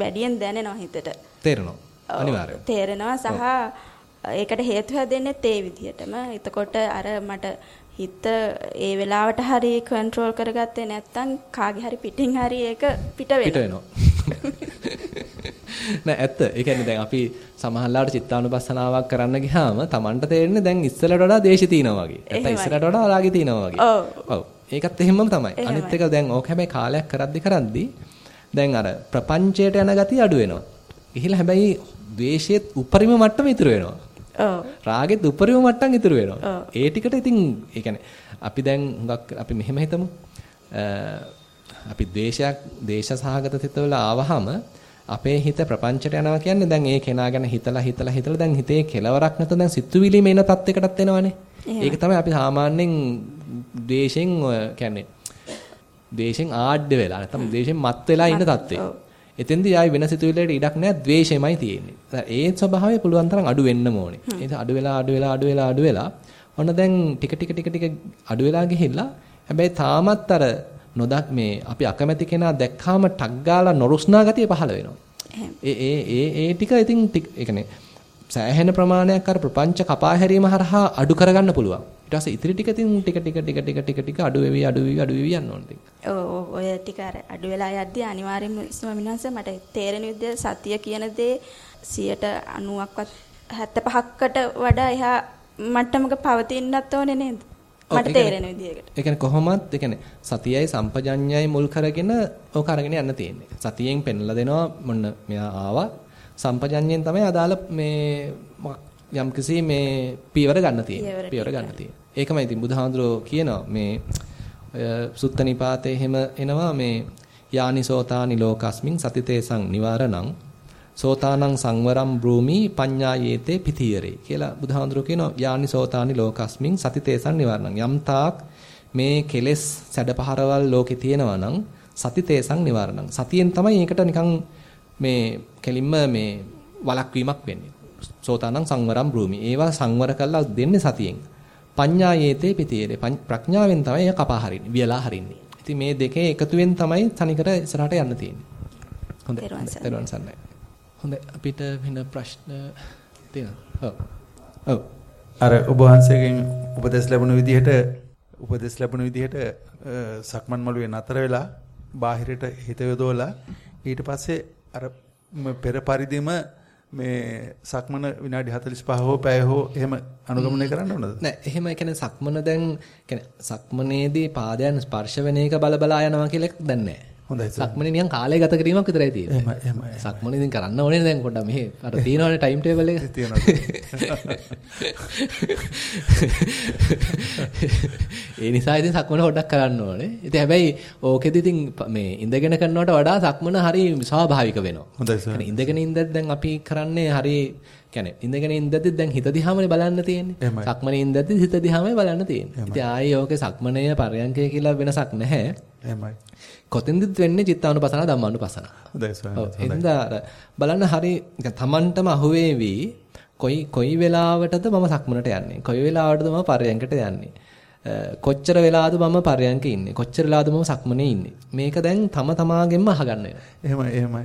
වැඩියෙන් දැනෙනවා හිතට. තේරෙනවා. අනිවාර්යයෙන්. තේරෙනවා සහ ඒකට හේතු හැදෙන්නෙත් ඒ විදිහටම. එතකොට අර මට හිත ඒ වෙලාවට හරි කන්ට්‍රෝල් කරගත්තේ නැත්නම් කාගේ හරි පිටින් හරි ඒක පිට වෙනවා. නෑ ඇත්ත. ඒ කියන්නේ දැන් අපි සමහරලාට චිත්තානුපස්සනාවක් කරන්න ගියාම Tamanට තේරෙන්නේ දැන් ඉස්සලට වඩා දේශය තියෙනවා වගේ. නැත්නම් ඉස්සලට වඩා රාගය තියෙනවා වගේ. ඔව්. ඒකත් එහෙමම තමයි. අනිත් එක දැන් ඕක හැබැයි කාලයක් කරද්දි කරද්දි දැන් අර ප්‍රපංචයට යන ගතිය අඩු වෙනවා. ගිහිල්ලා හැබැයි ද්වේෂයේත් උපරිම මට්ටම ඉතුරු වෙනවා. රාගෙත් උපරිම මට්ටම් ඉතුරු වෙනවා. ඒ ටිකට ඉතින් ඒ කියන්නේ අපි දැන් හුඟක් අපි මෙහෙම හිතමු. අපි ද්වේෂයක් දේශ සහගත සිතවල ආවහම අපේ හිත ප්‍රපංචයට යනවා කියන්නේ දැන් ඒ කෙනා ගැන හිතලා හිතලා හිතලා දැන් හිතේ කෙලවරක් නැත දැන් සිතුවිලි මේන තත්යකටත් එනවනේ. ඒක තමයි අපි සාමාන්‍යයෙන් ද්වේෂෙන් කියන්නේ ද්වේෂෙන් ආඩ්‍ය වෙලා නැත්නම් ද්වේෂෙන් මත් වෙලා ඉන්න තත්ත්වය. එතෙන්දී ආයි වෙන සිතුවිල්ලට ඉඩක් නැහැ ද්වේෂයමයි තියෙන්නේ. ඒ ස්වභාවය පුළුවන් තරම් අඩු වෙන්න ඕනේ. ඒක අඩු වෙලා අඩු වෙලා අඩු වෙලා අඩු වෙලා ඔන්න දැන් ටික ටික ටික ටික අඩු වෙලා ගිහිල්ලා හැබැයි තාමත් අර නොදක් මේ අපි අකමැති කෙනා දැක්කාම ටක් ගාලා නොරුස්නා ගතිය පහළ වෙනවා. ඒ ඒ ඒ ටික ඉතින් ඒ කියන්නේ සෑහෙන ප්‍රමාණයක් අර ප්‍රපංච කපා හැරීම හරහා අඩු කරගන්න පුළුවන්. ඊට පස්සේ ඉතිරි ටික ඉතින් ටික ටික ටික ටික ටික ටික අඩු වෙවි අඩු වෙවි අඩු වෙවි යන්න ඕනේ. ඔව් ඔය ටික අර අඩු වෙලා යද්දී අනිවාර්යයෙන්ම ස්වාමීන් වහන්සේ මට තේරෙන විදිහ සතිය කියන දේ 90%ක්වත් 75කට වඩා එහා මට්ටමක පවතින්නත් ඕනේ නේද? මට තේරෙන විදිහකට. ඒ කියන්නේ කොහොමත් ඒ කියන්නේ සතියයි සම්පජඤ්ඤයයි මුල් කරගෙන ඕක අරගෙන යන්න තියෙන්නේ. සතියෙන් පෙන්ලා දෙනවා මොන්න මෙයා ආවා සම්පජඤ්ඤයෙන් තමයි අදාළ මේ යම්කිසි මේ පියවර ගන්න තියෙන්නේ. පියවර ගන්න තියෙන්නේ. ඒකමයි ඉතින් බුදුහාඳුරෝ කියනවා මේ සුත්ත නිපාතේ එහෙම එනවා මේ යානිසෝතානි ලෝකස්මින් සතිතේසං නිවාරණං සෝතානං සංවරම් බ්‍රූමි පඤ්ඤායේතේ පිතියරේ කියලා බුදුහාඳුරෝ කියනවා යානිසෝතානි ලෝකස්මින් සතිතේසං නිවාරණං යම් තාක් මේ කෙලෙස් සැඩපහරවල් ලෝකේ තියෙනවා නම් සතිතේසං නිවාරණං සතියෙන් තමයි ඒකට නිකන් මේ කෙලින්ම මේ වලක්වීමක් වෙන්නේ. සෝතානං සංවරම් භූමි. ඒවා සංවර කරලා දෙන්නේ සතියෙන්. පඤ්ඤායේතේ පිතේරේ. ප්‍රඥාවෙන් තමයි ඒක කපා හරින්නේ. වියලා හරින්නේ. ඉතින් මේ දෙකේ එකතුවෙන් තමයි තනිකර ඉස්සරහට යන්න තියෙන්නේ. හොඳයි. දරුවන් සන්නයි. හොඳයි අපිට වෙන ප්‍රශ්න තියෙනවා. ඔව්. ඔව්. අර ඔබ වහන්සේගෙන් උපදෙස් ලැබුණු විදිහට උපදෙස් ලැබුණු විදිහට සක්මන් මළුවේ නතර වෙලා බාහිරට හිත යොදවලා ඊට පස්සේ අර පෙර පරිදිම මේ සක්මන විනාඩි 45 හෝ පැය හෝ එහෙම අනුගමනය කරන්න ඕනද? නෑ එහෙම කියන්නේ සක්මන දැන් කියන්නේ සක්මනේදී පාදයන් ස්පර්ශ වෙන එක බල බලා යනවා කියලා දැන් නෑ. හොඳයි සර්. සක්මනේ නිකන් කාලය ගත කිරීමක් විතරයි තියෙන්නේ. එහෙමයි එහෙමයි. සක්මනේ ඉතින් කරන්න ඕනේ දැන් පොඩ්ඩක් මෙහෙ අර තියෙනවනේ ටයිම් ටේබල් එක. තියෙනවා. ඒ නිසා ඉතින් සක්මන පොඩ්ඩක් කරන්න ඕනේ. ඉතින් හැබැයි ඕකෙදි ඉතින් මේ ඉඳගෙන කරනවට වඩා සක්මන හරි ස්වාභාවික වෙනවා. හොඳයි සර්. ඉඳගෙන ඉඳද්දි දැන් අපි කරන්නේ හරි කියන්නේ ඉඳගෙන ඉඳද්දි දැන් හිත දිහාමනේ බලන්න තියෙන්නේ. සක්මනේ ඉඳද්දි හිත දිහාමයි බලන්න තියෙන්නේ. ඉතින් ආයේ ඕකේ සක්මනය පරයන්කය කියලා වෙනසක් නැහැ. එහෙමයි. කොතෙන්දත් වෙන්නේ චිත්තානුපසන ධම්මානුපසන. හොඳයි බලන්න හරි තමන්ටම අහුවේවි කොයි කොයි වෙලාවටද මම සක්මනට යන්නේ. කොයි වෙලාවටද මම පරයන්කට යන්නේ. කොච්චර වෙලාද මම පරයන්ක ඉන්නේ. කොච්චර වෙලාද මම සක්මනේ ඉන්නේ. මේක දැන් තම තමාගෙන්ම අහගන්න වෙනවා. එහෙමයි එහෙමයි.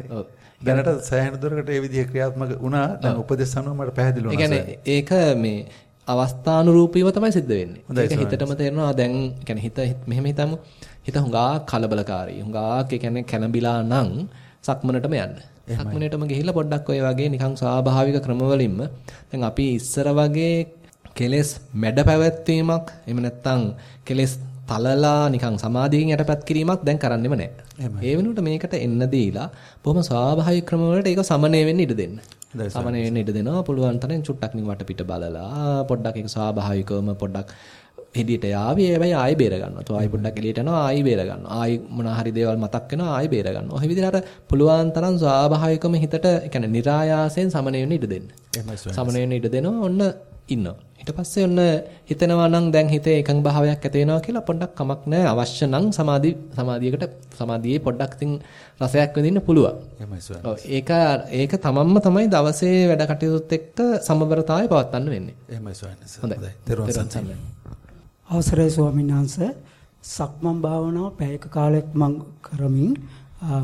දැනට සෑහෙන දුරකට ඒ විදිහේ ක්‍රියාත්මක වුණා. දැන් උපදේශ අනුව මට පැහැදිලි වුණා. ඒක මේ අවස්ථානුරූපීව තමයි සිද්ධ වෙන්නේ. ඒක හිතටම තේරෙනවා දැන් කියන්නේ හිත මෙහෙම හිතමු. හිත හුඟා කලබලකාරී. හුඟා ඒ කියන්නේ කැළඹිලා නම් සක්මනටම යන්න. සක්මනටම ගිහිල්ලා පොඩ්ඩක් ඔය වගේ නිකන් ස්වාභාවික ක්‍රමවලින්ම දැන් අපි ඉස්සර වගේ කෙලෙස් මැඩ පැවැත්වීමක් එහෙම නැත්නම් කෙලෙස් තලලා නිකන් සමාධියෙන් යටපත් කිරීමක් දැන් කරන්නෙම නැහැ. ඒ වෙනුවට මේකට එන්න දීලා බොහොම ස්වාභාවික ක්‍රමවලට ඒක සමනය වෙන්න ඉඩ දෙන්න. සමනය වෙන්න ඉඩ දෙනවා පුළුවන් තරම් චුට්ටක් නික වටපිට බලලා පොඩ්ඩක් ඒක ස්වාභාවිකවම පොඩ්ඩක් හෙඩියට ආවේ හැබැයි ආයෙ බේර ගන්නවා. තෝ ආයෙ පොඩ්ඩක් එළියට යනවා ආයෙ බේර ගන්නවා. ආයෙ මොන හරි දේවල් මතක් වෙනවා ආයෙ බේර ගන්නවා. ඔය විදිහට අර පුළුවන් තරම් ස්වාභාවිකවම හිතට يعني નિરાයාසයෙන් සමනය වෙන්න ඉඩ දෙන්න. සමනය වෙන්න ඉඩ දෙනවා. ඔන්න ඉන්නවා. ඊට පස්සේ ඔන්න හිතනවා නම් දැන් හිතේ එකඟ භාවයක් ඇති වෙනවා කියලා පොඩ්ඩක් කමක් නැහැ. අවශ්‍ය නම් සමාධි සමාධියකට සමාධියේ පොඩ්ඩක් තින් රසයක් විඳින්න පුළුවන්. ඒක ඒක තමන්ම තමයි දවසේ වැඩ කටයුතුත් එක්ක සමබරතාවය පවත්වන්න වෙන්නේ. එහෙමයි ස්වාමීන් වහන්සේ. හොඳයි. දරුවන් අවසරයි ස්වාමීන් වහන්සේ සක්මන් භාවනාව පැයක කාලයක් මම කරමින්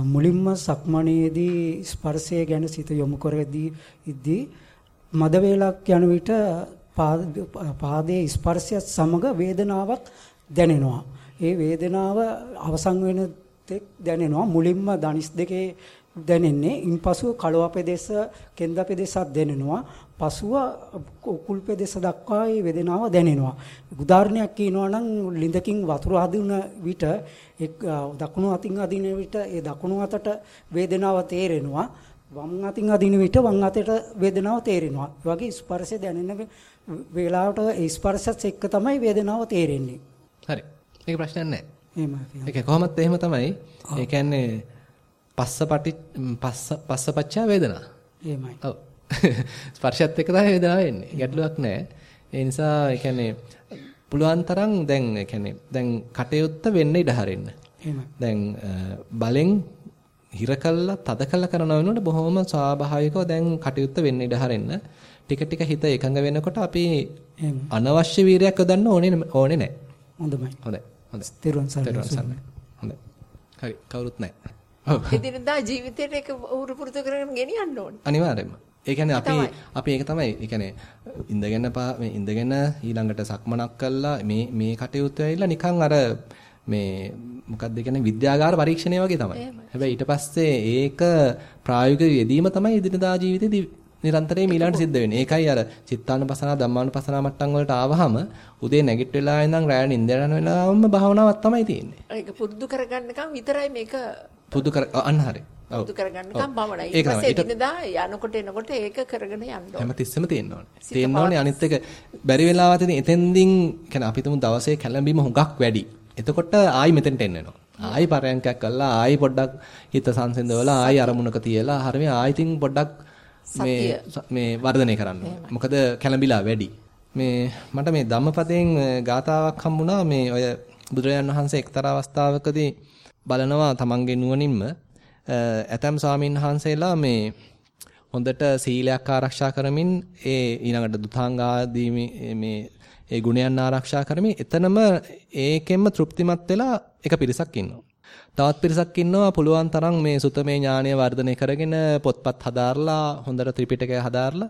මුලින්ම සක්මණේදී ස්පර්ශය ගැන සිත යොමු කරදී ඉද්දී මද වේලක් යන විට පාදයේ ස්පර්ශයත් සමග වේදනාවක් දැනෙනවා. ඒ වේදනාව අවසන් වෙන තෙක් දැනෙනවා. මුලින්ම දනිස් දෙකේ දැනෙන්නේ. ඉන්පසුව කලව පෙදෙස, කෙන්ද පෙදෙසක් දැනෙනවා. පසුව කුල් පෙදෙස දක්වා මේ වේදනාව දැනෙනවා. උදාහරණයක් කියනවා නම් ලිඳකින් වතුර හදින විට දකුණු අතින් අදින විට ඒ දකුණු අතට වේදනාව තේරෙනවා. වම් අතින් අදින විට වම් අතට වේදනාව තේරෙනවා. ඒ වගේ ස්පර්ශය දැනෙන වේලාවට ඒ ස්පර්ශයත් එක්ක තමයි වේදනාව තේරෙන්නේ. හරි. ඒක ප්‍රශ්නයක් නැහැ. එහෙමයි. ඒක කොහොමත් එහෙම තමයි. ඒ කියන්නේ පස්සපටි පස්ස පස්සපච්චා වේදනා. එහෙමයි. ඔව්. ස්පර්ශයත් එක්ක තමයි වේදනාව එන්නේ. ගැටලුවක් නැහැ. ඒ නිසා ඒ කියන්නේ පුළුවන් තරම් දැන් ඒ කියන්නේ දැන් කටයුත්ත වෙන්න ඉඩ හරින්න. දැන් බලෙන් හිර කළා තද කළා කරන වෙනකොට බොහොම ස්වාභාවිකව දැන් කටයුත්ත වෙන්න ඉඩ හරින්න. ටික ටික හිත එකඟ වෙනකොට අපි අනවශ්‍ය වීරයක් යොදන්න ඕනේ ඕනේ නැහැ. හොඳයි. හොඳයි. හොඳයි. තෙරුවන් සරණයි. හොඳයි. හරි කවුරුත් නැහැ. ඔව්. එදිනදා ජීවිතේට ඒක උරු පුරුදු කරගෙන ගෙනියන්න ඕනේ. අනිවාර්යයෙන්ම. ඒ කියන්නේ අපි අපි ඒක තමයි. ඒ කියන්නේ ඉඳගෙන මේ ඉඳගෙන ඊළඟට සක්මනක් කළා මේ මේ කටයුතු ඇවිල්ලා නිකන් අර මේ මොකක්ද කියන්නේ විද්‍යාගාර පරීක්ෂණය වගේ තමයි. හැබැයි ඊට පස්සේ ඒක ප්‍රායෝගික යෙදීම තමයි ඉදිනදා ජීවිතේදී නිරන්තරයෙන් ඊළඟට සිද්ධ වෙන්නේ. ඒකයි අර චිත්තානුපසනාව ධම්මානුපසනාව මට්ටම් වලට ආවහම උදේ නැගිට වෙලා ඉඳන් රැය නිින්ද යන වෙලාවම භාවනාවක් තමයි තියෙන්නේ. ඒක පුරුදු කරගන්නකම් විතරයි මේක පුරුදු කර අන්න හරි. පුරුදු කරගන්නකම් පමණයි. ඊට පස්සේ එදිනදා යනකොට එනකොට ඒක කරගෙන යන්න ඕනේ. හැමතිස්සෙම තියෙන්න ඕනේ. තියෙන්න ඕනේ අනිත් එක බැරි වෙලාවත් ඉතින් එතෙන්දින් කියන්නේ අපි තුමු දවසේ කැළඹීම හුඟක් වැඩි. එතකොට ආයි මෙතෙන්ට එන්න වෙනවා. ආයි පරයන්කයක් කළා ආයි පොඩ්ඩක් හිත සංසිඳවලා ආයි අරමුණක තියලා හරිය ආයි තින් පොඩ්ඩක් මේ මේ වර්ධනය කරන්න මොකද කැළඹිලා වැඩි. මේ මට මේ ධම්මපදයෙන් ගාතාවක් හම්බුණා මේ ඔය බුදුරජාන් වහන්සේ එක්තරා අවස්ථාවකදී බලනවා තමන්ගේ නුවණින්ම ඇතම් ස්වාමීන් වහන්සේලා මේ හොඳට සීලයක් ආරක්ෂා කරමින් ඒ ඊළඟට දුතාංගාදී මේ ඒ ගුණයන් ආරක්ෂා කරමින් එතනම ඒකෙන්ම තෘප්තිමත් වෙලා එක පිරිසක් ඉන්නවා. තවත් පිරිසක් ඉන්නවා පුළුවන් තරම් මේ සුතමේ ඥානය වර්ධනය කරගෙන පොත්පත් හදාarලා හොඳට ත්‍රිපිටකය හදාarලා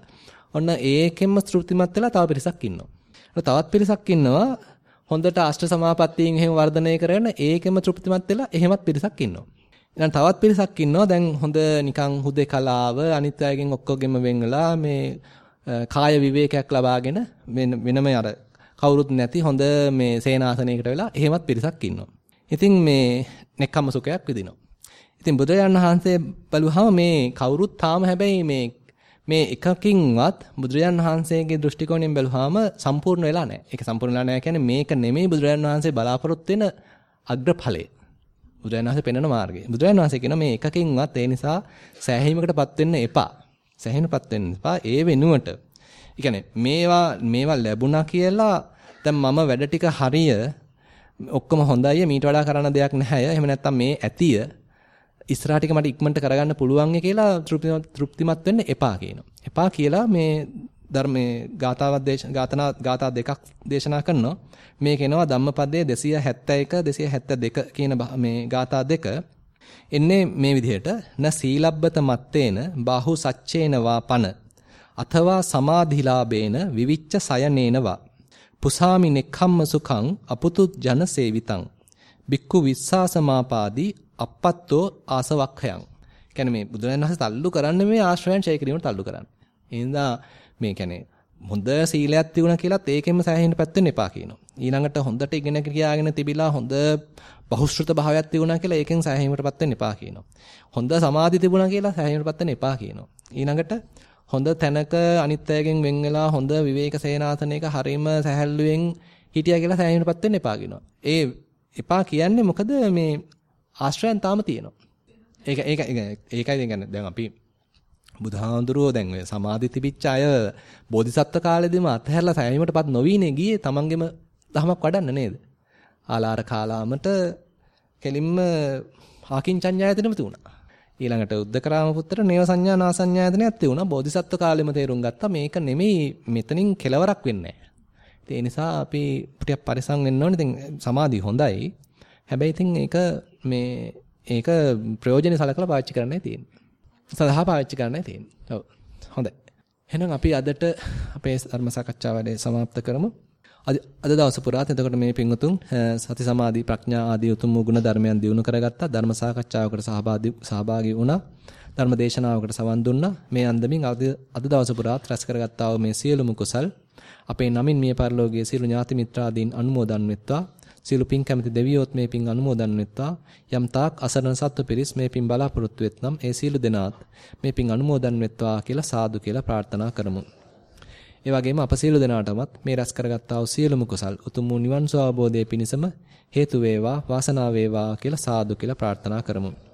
ඔන්න ඒකෙන්ම තෘප්තිමත් වෙලා තව පිරිසක් ඉන්නවා. තවත් පිරිසක් ඉන්නවා හොඳට අෂ්ට සමාපත්තියෙන් එහෙම වර්ධනය කරගෙන ඒකෙම තෘප්තිමත් වෙලා එහෙමත් පිරිසක් ඉන්නවා. ඊළඟ තවත් පිරිසක් ඉන්නවා දැන් හොඳ නිකන් හුදේකලාව අනිත් අයගෙන් ඔක්කොගෙම වෙන් වෙලා මේ කාය විවේකයක් ලබාගෙන වෙනම අර කවුරුත් නැති හොඳ මේ සේනාසනයකට වෙලා එහෙමත් පිරිසක් ඉන්නවා. ඉතින් මේ නෙක්ඛම්ම සුඛයක් විඳිනවා. ඉතින් බුදුරජාණන් වහන්සේ බලුවහම මේ කවුරුත් තාම හැබැයි මේ මේ එකකින්වත් බුදුරජාණන් වහන්සේගේ දෘෂ්ටි කෝණයෙන් බැලුවාම සම්පූර්ණ වෙලා නැහැ. ඒක සම්පූර්ණ වෙලා නැහැ කියන්නේ මේක නෙමෙයි බුදුරජාණන් වහන්සේ බලාපොරොත්තු වෙන අග්‍රඵලය. බුදුරජාණන් වහන්සේ පෙන්වන මාර්ගය. බුදුරජාණන් වහන්සේ කියන මේ එකකින්වත් ඒ නිසා සෑහීමකටපත් වෙන්න එපා. සෑහීමකටපත් වෙන්න එපා. ඒ වෙනුවට. ඒ මේවා මේවා ලැබුණා කියලා දැන් මම වැඩ ටික හරිය ඔක්කොම හොඳයි මීට වඩා කරන්න දෙයක් නැහැ. එහෙම නැත්නම් මේ ඇතිය ඉස්සරහට එක මට ඉක්මනට කරගන්න පුළුවන් කියලා තෘප්තිමත් වෙන්න එපා කියනවා. එපා කියලා මේ ධර්මයේ ගාතාවක් දේශනා ගාතනා ගාතා දෙකක් දේශනා කරනවා. මේක එනවා ධම්මපදයේ 271 272 කියන මේ ගාතා දෙක එන්නේ මේ විදිහට න සීලබ්බත මත්තේන බාහු සච්චේන වාපන අथवा සමාධිලාභේන විවිච්ච සයනේනවා පුසාමි නෙක්ඛම්ම සුඛං අපුතු ජන සේවිතං බික්කු විස්සාසමාපාදී අපත්තෝ ආසවක්ඛයන්. කියන්නේ මේ බුදුරජාණන් වහන්සේ තල්ලු කරන්නේ මේ ආශ්‍රයයන් ඡය කිරීමට තල්ලු කරන්නේ. එහෙනම් මේ කියන්නේ හොඳ සීලයක් තිබුණා කියලාත් ඒකෙන්ම සෑහෙන්න පැත්තෙන්න එපා කියනවා. ඊළඟට හොඳට ඉගෙන කියාගෙන තිබිලා හොඳ බහුශ්‍රත භාවයක් තිබුණා කියලා ඒකෙන් සෑහීමකටපත් වෙන්න එපා කියනවා. හොඳ සමාධි තිබුණා කියලා සෑහීමකටපත් වෙන්න එපා කියනවා. ඊළඟට හොඳ තැනක අනිත් අයගෙන් වෙන් වෙලා හොඳ විවේක සේනාසනයක හරීම සැහැල්ලුවෙන් හිටියා කියලා සෑහීමකටපත් වෙන්න එපා කියනවා. ඒ එපා කියන්නේ මොකද මේ ආශ්‍රයන් තාම තියෙනවා. ඒක ඒක ඒකයි කියන්නේ දැන් අපි බුදුහාඳුරෝ දැන් ඔය සමාධි තිබිච්ච අය බෝධිසත්ව කාලෙදිම අතහැරලා සෑයීමටපත් නොවීනේ ගියේ තමන්ගෙම දහමක් වඩන්න නේද? ආලාර කාලාමට කෙලින්ම ආකින්චඤ්ඤායතනෙම තිබුණා. ඊළඟට උද්දකරාම පුත්‍ර නේව සංඥා නා සංඥායතනයක් තිබුණා. බෝධිසත්ව කාලෙම තේරුම් ගත්තා මේක නෙමෙයි මෙතනින් කෙලවරක් වෙන්නේ නැහැ. ඒ නිසා අපි ටිකක් පරිසම් වෙන්න ඕනේ. ඉතින් සමාධිය හොඳයි. හැබැයි ඉතින් ඒක මේ ඒක ප්‍රයෝජනෙ සලකලා පාවිච්චි කරන්නයි තියෙන්නේ. සදහා පාවිච්චි කරන්නයි තියෙන්නේ. ඔව්. හොඳයි. එහෙනම් අපි අදට අපේ ධර්ම සාකච්ඡාව වැඩේ સમાપ્ત කරමු. අද අද දවස පුරාත් එතකොට මේ පින්වතුන් සති සමාධි ප්‍රඥා ආදී උතුම් ගුණ ධර්මයන් දිනු කරගත්තා. ධර්ම සාකච්ඡාවකට සහභාගී සහභාගී වුණා. ධර්ම දේශනාවකට සවන් දුන්නා. මේ අන්දමින් අද අද දවස පුරාත් රැස් කරගත්තා වූ මේ සියලුම කුසල් අපේ නමින් මිය පරලෝකයේ සියලු ඥාති මිත්‍රාදීන් අනුමෝදන් වෙත්වා. සියලු පින් කැමති දෙවියොත් මේ පින් අනුමෝදන් වෙත්වා. යම් තාක් අසරණ සත්ව පිරිස් මේ පින් බලාපොරොත්තු වෙත්නම් ඒ සියලු දෙනාත් මේ පින් අනුමෝදන් වෙත්වා කියලා සාදු කියලා ප්‍රාර්ථනා කරමු. ඒ වගේම අප සියලු දෙනාටමත් මේ රැස් කරගත්තා වූ සියලුම කුසල් උතුම් වූ නිවන් සුව අවබෝධයේ පිණසම හේතු වේවා වාසනාව වේවා කියලා සාදු කියලා ප්‍රාර්ථනා කරමු.